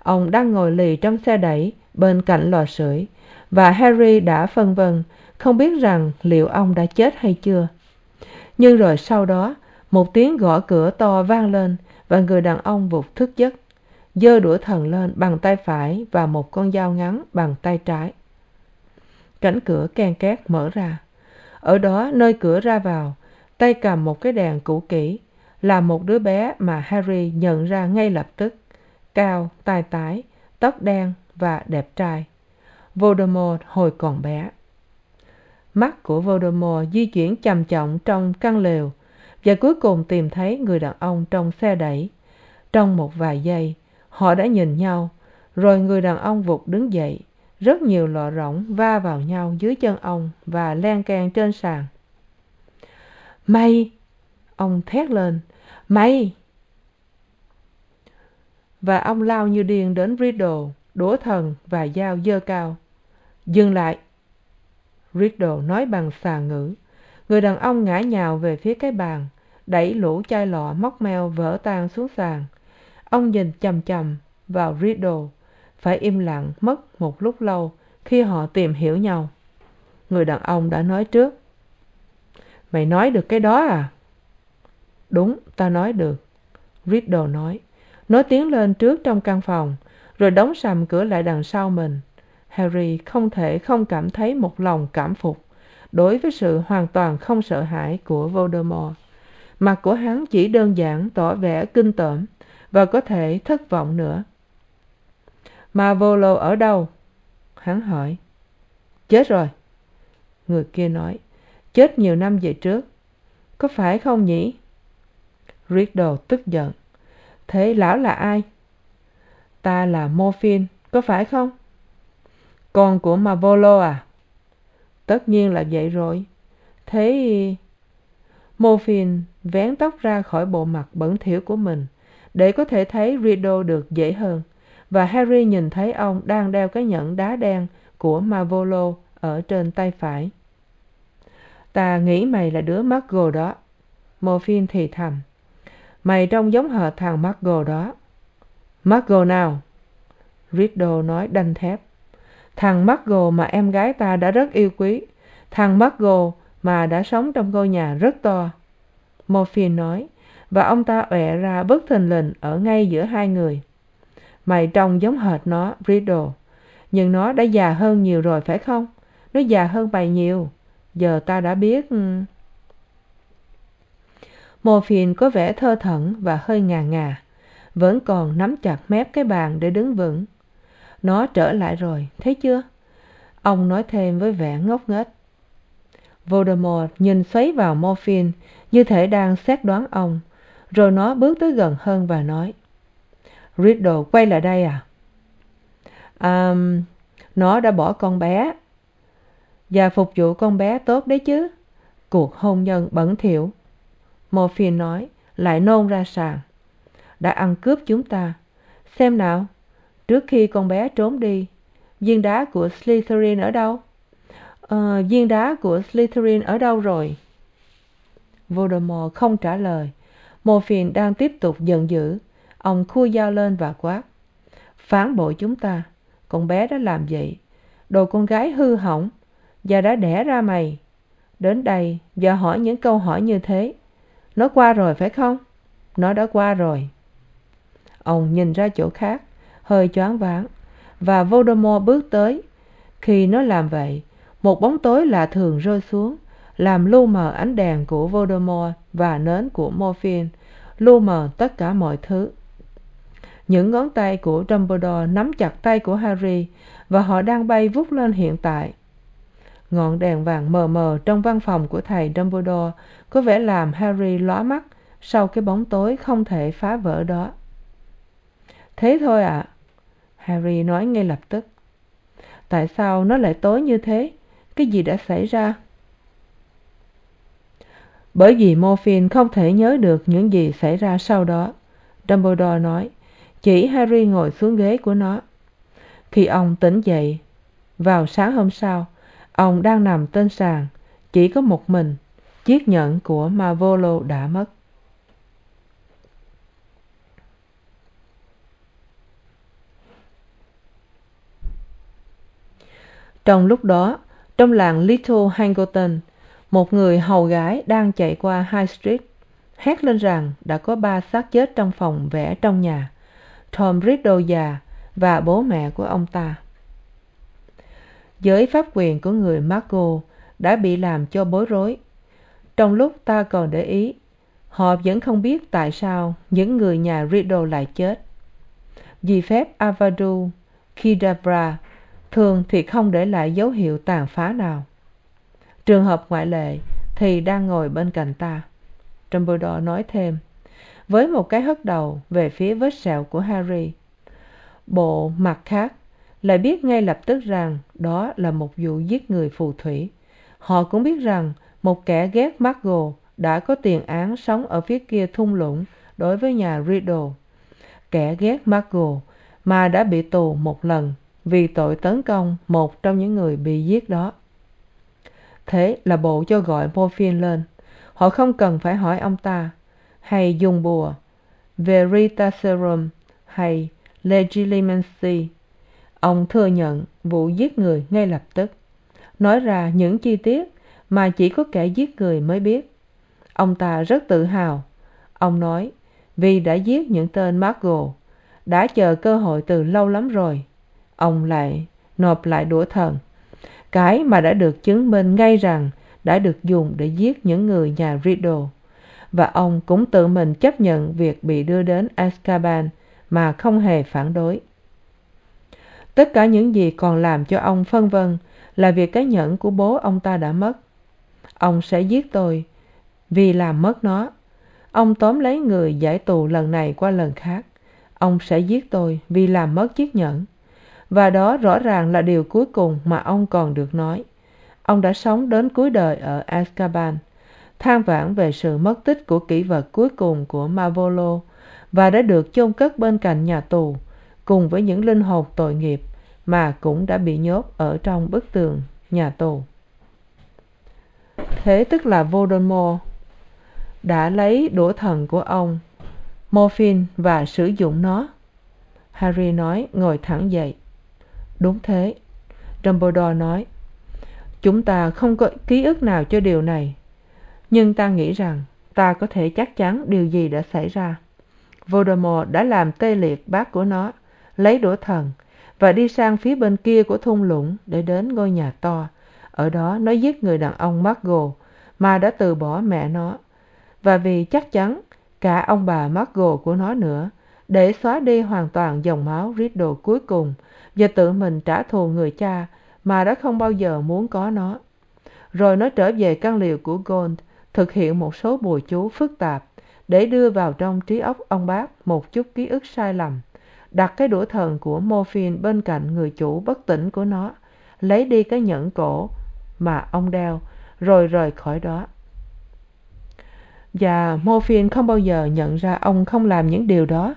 Ông đang ngồi lì trong xe đẩy bên cạnh lò sưởi và harry đã phân vân, không biết rằng liệu ông đã chết hay chưa. Nhưng rồi sau đó, một tiếng gõ cửa to vang lên và người đàn ông vụt thức giấc giơ đũa thần lên bằng tay phải và một con dao ngắn bằng tay trái. Cánh cửa ken két mở ra. Ở đó, nơi cửa ra vào, tay cầm một cái đèn cũ kỹ, là một đứa bé mà harry nhận ra ngay lập tức. Cao, tai tái, tóc đen và đẹp trai. Voldemort hồi còn bé. Mắt của voldemort di chuyển c h chậm trong căn lều và cuối cùng tìm thấy người đàn ông trong xe đẩy. Trong một vài giây họ đã nhìn nhau, rồi người đàn ông vụt đứng dậy. Rất nhiều lọ rỗng va vào nhau dưới chân ông và len keng trên sàn. Mày! ông thét lên. Mày! Và ông lao như điên đến riddle, đũa thần và dao dơ cao. Dừng lại! Riddle nói bằng xà ngữ. Người đàn ông ngã nhào về phía cái bàn, đẩy lũ chai lọ móc meo vỡ tan xuống sàn ông nhìn chằm chằm vào riddle, phải im lặng mất một lúc lâu khi họ tìm hiểu nhau. Người đàn ông đã nói trước, mày nói được cái đó à? Đúng, ta nói được, riddle nói nó tiến lên trước trong căn phòng, rồi đóng sầm cửa lại đằng sau mình. Harry không thể không cảm thấy một lòng cảm phục đối với sự hoàn toàn không sợ hãi của voldemort mặt của hắn chỉ đơn giản tỏ vẻ kinh tởm và có thể thất vọng nữa. Mà volo ở đâu? Hắn hỏi. Chết rồi. Người kia nói. Chết nhiều năm về trước. Có phải không nhỉ? Riddle tức giận. Thế lão là ai? Ta là morphin, có phải không? Con của marvolo à? Tất nhiên là vậy rồi. Thế morphin vén tóc ra khỏi bộ mặt bẩn thỉu của mình để có thể thấy riddle được dễ hơn. Và harry nhìn thấy ông đang đeo cái nhẫn đá đen của marvolo ở trên tay phải. Ta nghĩ mày là đứa muggle đó. Morphin thì thầm. Mày trông giống hệt thằng muggle đó. Muggle nào? Riddle nói đanh thép. Thằng muggle mà em gái ta đã rất yêu quý. Thằng muggle mà đã sống trong ngôi nhà rất to. Morphin nói và ông ta ọe ra bất thình lình ở ngay giữa hai người. Mày trông giống hệt nó, riddle, nhưng nó đã già hơn nhiều rồi phải không? Nó già hơn mày nhiều. Giờ ta đã biết. Mô phiền có vẻ thơ thẩn và hơi ngà ngà, vẫn còn nắm chặt mép cái bàn để đứng vững. Nó trở lại rồi, thấy chưa? Ông nói thêm với vẻ ngốc nghếch. Voldemort nhìn xoáy vào morphin như thể đang xét đoán ông rồi nó bước tới gần hơn và nói, riddle, quay lại đây à? À nó đã bỏ con bé và phục vụ con bé tốt đấy chứ, cuộc hôn nhân bẩn thỉu. Morphin nói, lại nôn ra sàn. Đã ăn cướp chúng ta. Xem nào, trước khi con bé trốn đi, viên đá của slytherin ở đâu? Ờ viên đá của slytherin ở đâu rồi? Voldemort không trả lời morphin đang tiếp tục giận dữ. Ông khua dao lên và quát, phản bội chúng ta, con bé đã làm vậy, đồ con gái hư hỏng, và đã đẻ ra mày. Đến đây và hỏi những câu hỏi như thế, nó qua rồi phải không? Nó đã qua rồi. Ông nhìn ra chỗ khác, hơi choáng váng, và voldemort bước tới. Khi nó làm vậy, một bóng tối lạ thường rơi xuống, làm lu mờ ánh đèn của voldemort và nến của morphin lu mờ tất cả mọi thứ. Những ngón tay của dumbledore nắm chặt tay của harry và họ đang bay vút lên hiện tại. Ngọn đèn vàng mờ mờ trong văn phòng của thầy dumbledore có vẻ làm harry lóa mắt sau cái bóng tối không thể phá vỡ đó. Thế thôi ạ, harry nói ngay lập tức. Tại sao nó lại tối như thế? Cái gì đã xảy ra? Bởi vì morphin không thể nhớ được những gì xảy ra sau đó. Dumbledore nói, chỉ harry ngồi xuống ghế của nó. Khi ông tỉnh dậy, vào sáng hôm sau, ông đang nằm trên sàn, chỉ có một mình, chiếc nhẫn của marvolo đã mất. Trong lúc đó, trong làng little hangleton một người hầu gái đang chạy qua high street, hét lên rằng đã có ba xác chết trong phòng vẽ trong nhà. Tom riddle già và bố mẹ của ông ta. Giới pháp quyền của người Marco đã bị làm cho bối rối. Trong lúc ta còn để ý, họ vẫn không biết tại sao những người nhà riddle lại chết. Vì phép avadu kedavra thường thì không để lại dấu hiệu tàn phá nào trường hợp ngoại lệ thì đang ngồi bên cạnh ta. Dumbledore nói thêm, với một cái hất đầu về phía vết sẹo của harry, bộ mặt khác lại biết ngay lập tức rằng đó là một vụ giết người phù thủy. Họ cũng biết rằng một kẻ ghét muggle đã có tiền án sống ở phía kia thung lũng đối với nhà riddle. Kẻ ghét muggle mà đã bị tù một lần vì tội tấn công một trong những người bị giết đó thế là bộ cho gọi morphin lên. Họ không cần phải hỏi ông ta, hay dùng bùa, veritaserum, hay legilimency. Ông thừa nhận vụ giết người ngay lập tức. Nói ra những chi tiết mà chỉ có kẻ giết người mới biết. Ông ta rất tự hào. Ông nói, vì đã giết những tên muggle đã chờ cơ hội từ lâu lắm rồi. Ông lại nộp lại đũa thần cái mà đã được chứng minh ngay rằng đã được dùng để giết những người nhà riddle. Và ông cũng tự mình chấp nhận việc bị đưa đến azkaban mà không hề phản đối. Tất cả những gì còn làm cho ông phân vân là việc cái nhẫn của bố ông ta đã mất. Ông sẽ giết tôi vì làm mất nó. Ông tóm lấy người giải tù lần này qua lần khác. Ông sẽ giết tôi vì làm mất chiếc nhẫn và đó rõ ràng là điều cuối cùng mà ông còn được nói. Ông đã sống đến cuối đời ở azkaban, than vãn về sự mất tích của kỷ vật cuối cùng của marvolo và đã được chôn cất bên cạnh nhà tù cùng với những linh hồn tội nghiệp mà cũng đã bị nhốt ở trong bức tường nhà tù. Thế tức là voldemort đã lấy đũa thần của ông morphin và sử dụng nó. Harry nói, ngồi thẳng dậy đúng thế. Dumbledore nói, chúng ta không có ký ức nào cho điều này, nhưng ta nghĩ rằng ta có thể chắc chắn điều gì đã xảy ra. Voldemort đã làm tê liệt bác của nó, lấy đũa thần và đi sang phía bên kia của thung lũng để đến ngôi nhà to. Ở đó nó giết người đàn ông margo mà đã từ bỏ mẹ nó. Và vì chắc chắn cả ông bà margo của nó nữa, để xóa đi hoàn toàn dòng máu riddle cuối cùng và tự mình trả thù người cha mà đã không bao giờ muốn có nó. Rồi nó trở về căn liều của gold, thực hiện một số bùa chú phức tạp để đưa vào trong trí óc ông bác một chút ký ức sai lầm, đặt cái đũa thần của morphin bên cạnh người chủ bất tỉnh của nó, lấy đi cái nhẫn cổ mà ông đeo, rồi rời khỏi đó. Và morphin không bao giờ nhận ra ông không làm những điều đó.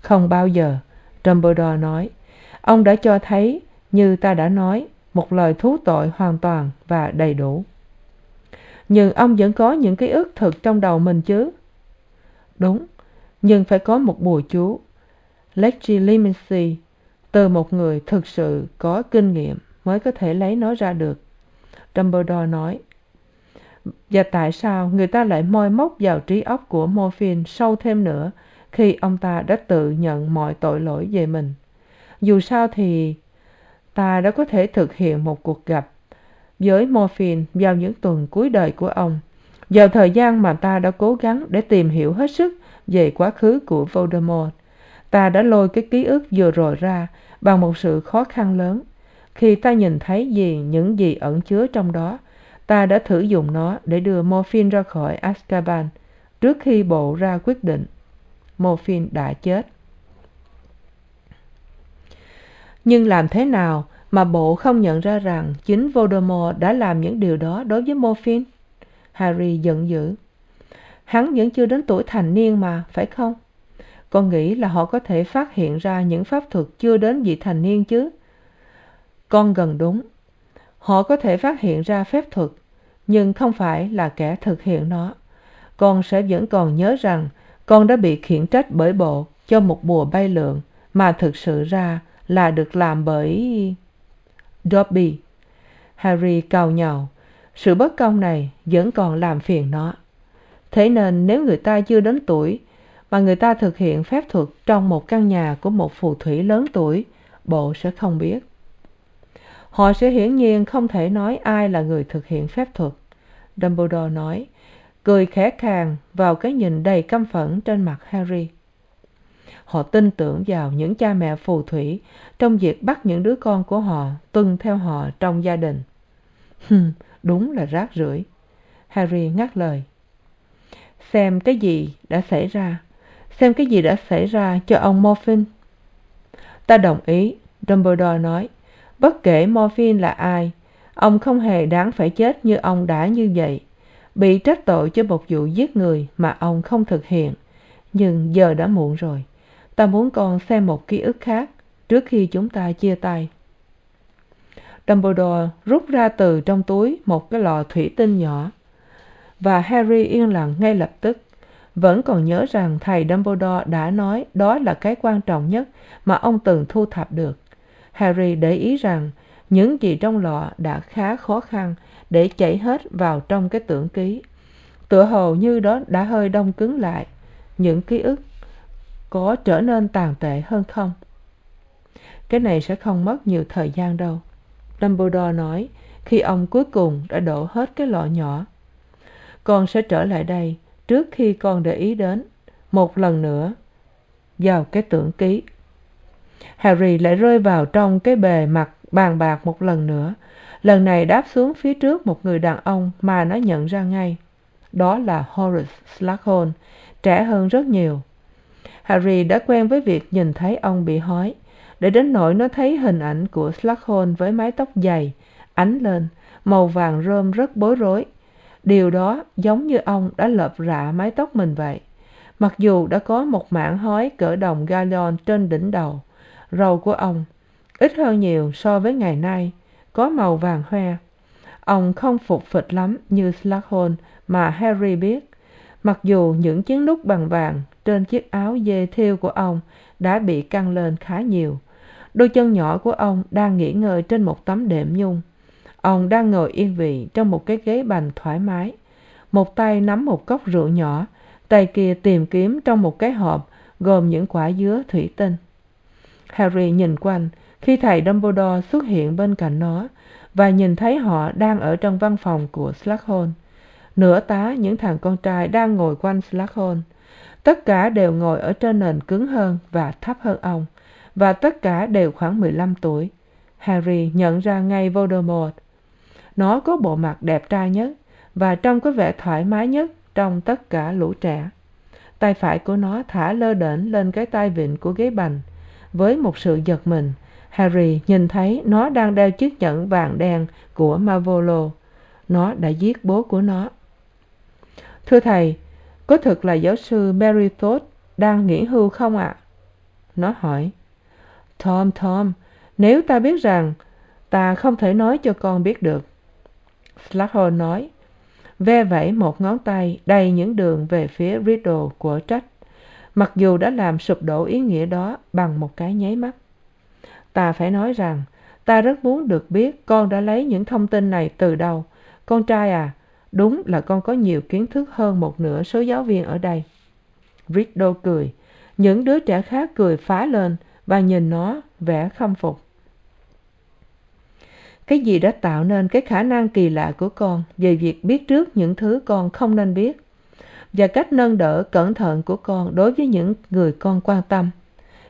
Không bao giờ, dumbledore nói ông đã cho thấy, như ta đã nói, một lời thú tội hoàn toàn và đầy đủ. Nhưng ông vẫn có những ký ức thực trong đầu mình chứ? Đúng, nhưng phải có một bùa chú legilimency từ một người thực sự có kinh nghiệm mới có thể lấy nó ra được. Dumbledore nói, và tại sao người ta lại moi móc vào trí óc của morphin sâu thêm nữa khi ông ta đã tự nhận mọi tội lỗi về mình? Dù sao thì ta đã có thể thực hiện một cuộc gặp với morphin vào những tuần cuối đời của ông. Vào thời gian mà ta đã cố gắng để tìm hiểu hết sức về quá khứ của voldemort, ta đã lôi cái ký ức vừa rồi ra bằng một sự khó khăn lớn. Khi ta nhìn thấy gì, những gì ẩn chứa trong đó, ta đã thử dùng nó để đưa morphin ra khỏi azkaban trước khi bộ ra quyết định. Morphin đã chết nhưng làm thế nào mà bộ không nhận ra rằng chính voldemort đã làm những điều đó đối với morphin? Harry giận dữ. Hắn vẫn chưa đến tuổi thành niên mà, phải không? Con nghĩ là họ có thể phát hiện ra những pháp thuật chưa đến vị thành niên chứ? Con gần đúng. Họ có thể phát hiện ra phép thuật, nhưng không phải là kẻ thực hiện nó. Con sẽ vẫn còn nhớ rằng con đã bị khiển trách bởi bộ cho một bùa bay lượn mà thực sự ra là được làm bởi dobby. Harry cau nhàu sự bất công này vẫn còn làm phiền nó. Thế nên nếu người ta chưa đến tuổi mà người ta thực hiện phép thuật trong một căn nhà của một phù thủy lớn tuổi, bộ sẽ không biết. Họ sẽ hiển nhiên không thể nói ai là người thực hiện phép thuật. Dumbledore nói, cười khẽ khàng vào cái nhìn đầy căm phẫn trên mặt harry họ tin tưởng vào những cha mẹ phù thủy trong việc bắt những đứa con của họ tuân theo họ trong gia đình. Hừm, đúng là rác rưởi. Harry ngắt lời. Xem cái gì đã xảy ra. Xem cái gì đã xảy ra cho ông morphin. Ta đồng ý, dumbledore nói. Bất kể morphin là ai, ông không hề đáng phải chết như ông đã như vậy. Bị trách tội cho một vụ giết người mà ông không thực hiện. Nhưng giờ đã muộn rồi ta muốn con xem một ký ức khác, trước khi chúng ta chia tay. Dumbledore rút ra từ trong túi một cái lọ thủy tinh nhỏ, và harry yên lặng ngay lập tức. Vẫn còn nhớ rằng thầy dumbledore đã nói đó là cái quan trọng nhất mà ông từng thu thập được. Harry để ý rằng những gì trong lọ đã khá khó khăn để chảy hết vào trong cái tưởng ký. Tựa hồ như đó đã hơi đông cứng lại, những ký ức có trở nên tàn tệ hơn không? Cái này sẽ không mất nhiều thời gian đâu. Dumbledore nói, khi ông cuối cùng đã đổ hết cái lọ nhỏ, con sẽ trở lại đây trước khi con để ý đến một lần nữa vào cái tưởng ký. Harry lại rơi vào trong cái bề mặt bàn bạc một lần nữa. Lần này đáp xuống phía trước một người đàn ông mà nó nhận ra ngay. Đó là horace slughorn, trẻ hơn rất nhiều harry đã quen với việc nhìn thấy ông bị hói. Để đến nỗi nó thấy hình ảnh của slughorn với mái tóc dày, ánh lên, màu vàng rơm rất bối rối. Điều đó giống như ông đã lợp rạ mái tóc mình vậy. Mặc dù đã có một mảng hói cỡ đồng gallon trên đỉnh đầu, râu của ông ít hơn nhiều so với ngày nay, có màu vàng hoe. Ông không phục phịch lắm như slughorn mà harry biết mặc dù những chiếc nút bằng vàng trên chiếc áo dê thêu của ông đã bị căng lên khá nhiều, đôi chân nhỏ của ông đang nghỉ ngơi trên một tấm đệm nhung. Ông đang ngồi yên vị trong một cái ghế bành thoải mái, một tay nắm một cốc rượu nhỏ, tay kia tìm kiếm trong một cái hộp gồm những quả dứa thủy tinh. Harry nhìn quanh khi thầy dumbledore xuất hiện bên cạnh nó và nhìn thấy họ đang ở trong văn phòng của s nửa tá những thằng con trai đang ngồi quanh s tất cả đều ngồi ở trên nền cứng hơn và thấp hơn ông, và tất cả đều khoảng mười lăm tuổi. Harry nhận ra ngay voldemort. Nó có bộ mặt đẹp trai nhất và trông có vẻ thoải mái nhất trong tất cả lũ trẻ. Tay phải của nó thả lơ đễnh lên cái tay vịn của ghế bành. Với một sự giật mình, harry nhìn thấy nó đang đeo chiếc nhẫn vàng đen của marvolo. Nó đã giết bố của nó thưa thầy, có thực là giáo sư mary đang nghỉ hưu không ạ? Nó hỏi. Tom tom, nếu ta biết rằng ta không thể nói cho con biết được. S nói, ve vẩy một ngón tay đầy những đường về phía riddle của trách mặc dù đã làm sụp đổ ý nghĩa đó bằng một cái nháy mắt. Ta phải nói rằng, ta rất muốn được biết con đã lấy những thông tin này từ đâu. Con trai à đúng là con có nhiều kiến thức hơn một nửa số giáo viên ở đây. Riddle cười. Những đứa trẻ khác cười phá lên và nhìn nó vẻ khâm phục. Cái gì đã tạo nên cái khả năng kỳ lạ của con về việc biết trước những thứ con không nên biết và cách nâng đỡ cẩn thận của con đối với những người con quan tâm.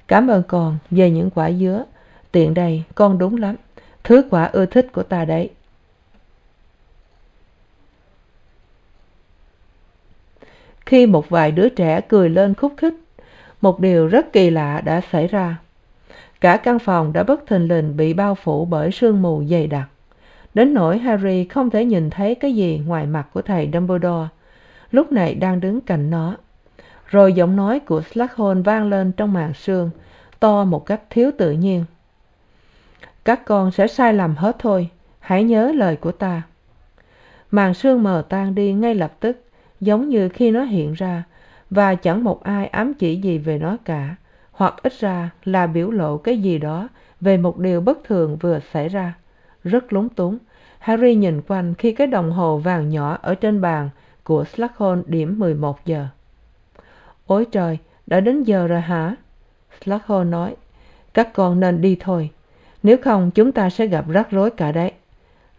Cảm ơn con về những quả dứa. Tiện đây, con đúng lắm. Thứ quả ưa thích của ta đấy. Khi một vài đứa trẻ cười lên khúc khích, một điều rất kỳ lạ đã xảy ra. Cả căn phòng đã bất thình lình bị bao phủ bởi sương mù dày đặc. Đến nỗi harry không thể nhìn thấy cái gì ngoài mặt của thầy dumbledore, lúc này đang đứng cạnh nó. Rồi giọng nói của s vang lên trong màn sương, to một cách thiếu tự nhiên. Các con sẽ sai lầm hết thôi, hãy nhớ lời của ta. Màn sương mờ tan đi ngay lập tức giống như khi nó hiện ra, và chẳng một ai ám chỉ gì về nó cả, hoặc ít ra là biểu lộ cái gì đó về một điều bất thường vừa xảy ra. Rất lúng túng, harry nhìn quanh khi cái đồng hồ vàng nhỏ ở trên bàn của s điểm mười một giờ. Ôi trời, đã đến giờ rồi hả? S nói, các con nên đi thôi, nếu không chúng ta sẽ gặp rắc rối cả đấy.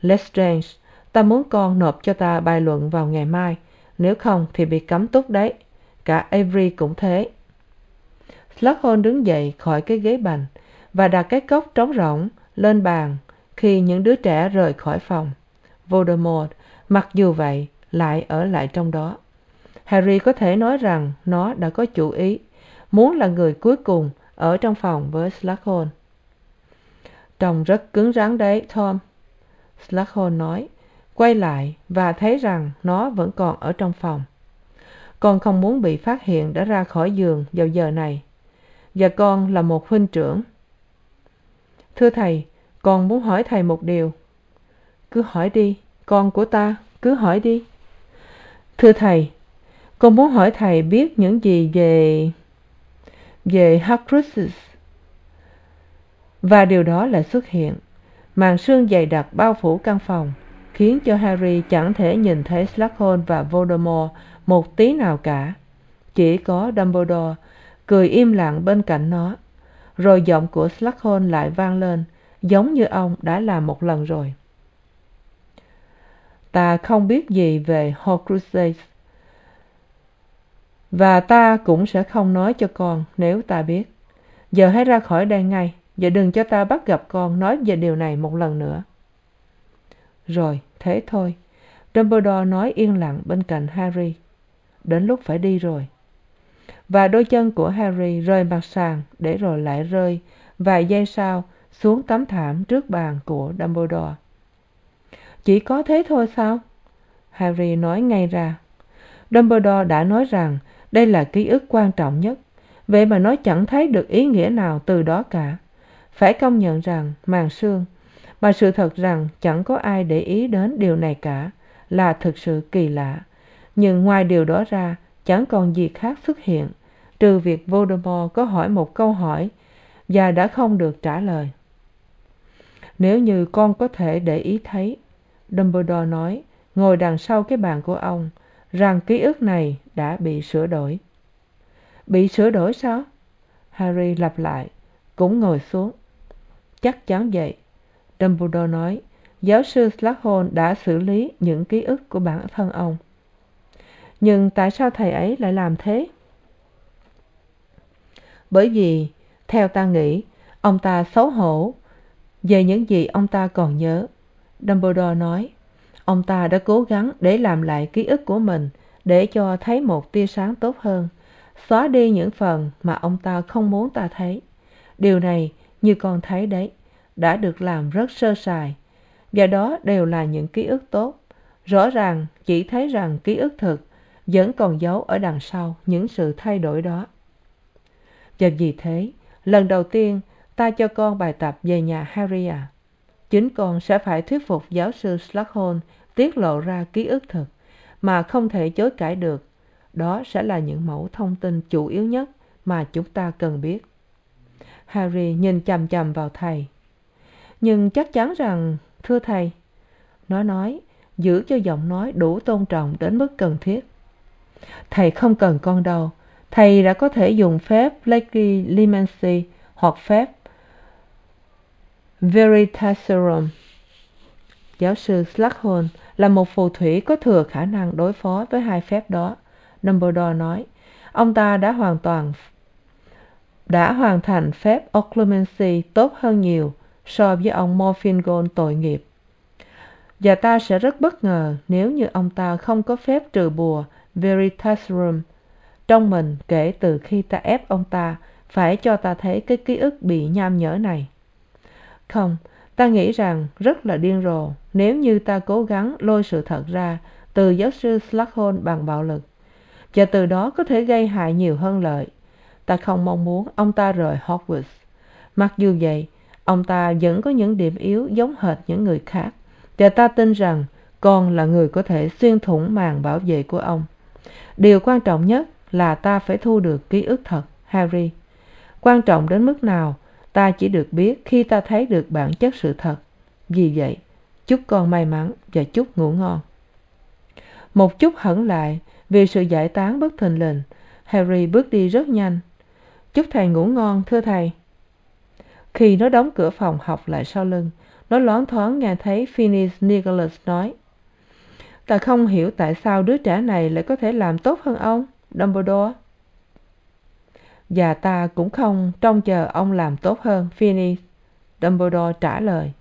Lestrange, ta muốn con nộp cho ta bài luận vào ngày mai nếu không thì bị cấm túc đấy. Cả avery cũng thế. S đứng dậy khỏi cái ghế bành và đặt cái cốc trống rỗng lên bàn khi những đứa trẻ rời khỏi phòng. Voldemort, mặc dù vậy, lại ở lại trong đó. Harry có thể nói rằng nó đã có chủ ý, muốn là người cuối cùng ở trong phòng với s trông rất cứng rắn đấy, tom s nói quay lại và thấy rằng nó vẫn còn ở trong phòng. Con không muốn bị phát hiện đã ra khỏi giường vào giờ này. Và con là một huynh trưởng. Thưa thầy, con muốn hỏi thầy một điều. Cứ hỏi đi, con của ta, cứ hỏi đi. Thưa thầy, con muốn hỏi thầy biết những gì về về horcruxes và điều đó lại xuất hiện, màn sương dày đặc bao phủ căn phòng khiến cho harry chẳng thể nhìn thấy s và voldemort một tí nào cả. Chỉ có dumbledore cười im lặng bên cạnh nó. Rồi giọng của s lại vang lên, giống như ông đã làm một lần rồi. Ta không biết gì về horcruxes. Và ta cũng sẽ không nói cho con nếu ta biết. Giờ hãy ra khỏi đây ngay, và đừng cho ta bắt gặp con nói về điều này một lần nữa. Rồi thế thôi. Dumbledore nói yên lặng bên cạnh harry. Đến lúc phải đi rồi. Và đôi chân của harry rơi mặt sàn để rồi lại rơi vài giây sau xuống tấm thảm trước bàn của dumbledore. Chỉ có thế thôi sao? Harry nói ngay ra. Dumbledore đã nói rằng đây là ký ức quan trọng nhất. Vậy mà nó chẳng thấy được ý nghĩa nào từ đó cả. Phải công nhận rằng màn sương mà sự thật rằng chẳng có ai để ý đến điều này cả, là thực sự kỳ lạ. Nhưng ngoài điều đó ra, chẳng còn gì khác xuất hiện, trừ việc voldemort có hỏi một câu hỏi và đã không được trả lời. Nếu như con có thể để ý thấy, dumbledore nói, ngồi đằng sau cái bàn của ông, rằng ký ức này đã bị sửa đổi. Bị sửa đổi sao? Harry lặp lại, cũng ngồi xuống. Chắc chắn vậy dumbledore nói, giáo sư s đã xử lý những ký ức của bản thân ông. Nhưng tại sao thầy ấy lại làm thế? Bởi vì, theo ta nghĩ, ông ta xấu hổ về những gì ông ta còn nhớ. Dumbledore nói, ông ta đã cố gắng để làm lại ký ức của mình để cho thấy một tia sáng tốt hơn, xóa đi những phần mà ông ta không muốn ta thấy. Điều này như con thấy đấy đã được làm rất sơ sài, và đó đều là những ký ức tốt. Rõ ràng, chỉ thấy rằng ký ức thực vẫn còn giấu ở đằng sau những sự thay đổi đó. Và vì thế, lần đầu tiên ta cho con bài tập về nhà harry à chính con sẽ phải thuyết phục giáo sư s tiết lộ ra ký ức thực mà không thể chối cãi được. Đó sẽ là những mẫu thông tin chủ yếu nhất mà chúng ta cần biết. Harry nhìn chằm chằm vào thầy nhưng chắc chắn rằng, thưa thầy, nó nói, giữ cho giọng nói đủ tôn trọng đến mức cần thiết. Thầy không cần con đâu, thầy đã có thể dùng phép legilimency hoặc phép veritaserum. Giáo sư s là một phù thủy có thừa khả năng đối phó với hai phép đó. Dumbledore nói, ông ta đã hoàn toàn, đã hoàn thành phép occlumency tốt hơn nhiều so với ông morfington tội nghiệp. Và ta sẽ rất bất ngờ nếu như ông ta không có phép trừ bùa veritaserum trong mình kể từ khi ta ép ông ta phải cho ta thấy cái ký ức bị nham nhở này. Không, ta nghĩ rằng rất là điên rồ nếu như ta cố gắng lôi sự thật ra từ giáo sư s bằng bạo lực, và từ đó có thể gây hại nhiều hơn lợi. Ta không mong muốn ông ta rời hogwarts. Mặc dù vậy ông ta vẫn có những điểm yếu giống hệt những người khác. Và ta tin rằng con là người có thể xuyên thủng màn bảo vệ của ông. Điều quan trọng nhất là ta phải thu được ký ức thật, harry. Quan trọng đến mức nào, ta chỉ được biết khi ta thấy được bản chất sự thật. Vì vậy, chúc con may mắn và chúc ngủ ngon. Một chút hẫng lại vì sự giải tán bất thình lình, harry bước đi rất nhanh. Chúc thầy ngủ ngon, thưa thầy khi nó đóng cửa phòng học lại sau lưng, nó loáng thoáng nghe thấy phineas nicholas nói, ta không hiểu tại sao đứa trẻ này lại có thể làm tốt hơn ông, dumbledore. Và ta cũng không trông chờ ông làm tốt hơn, phineas dumbledore trả lời,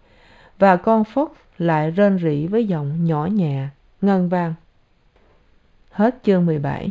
và con fox lại rên rỉ với giọng nhỏ nhẹ, ngân vang. Hết chương mười bảy.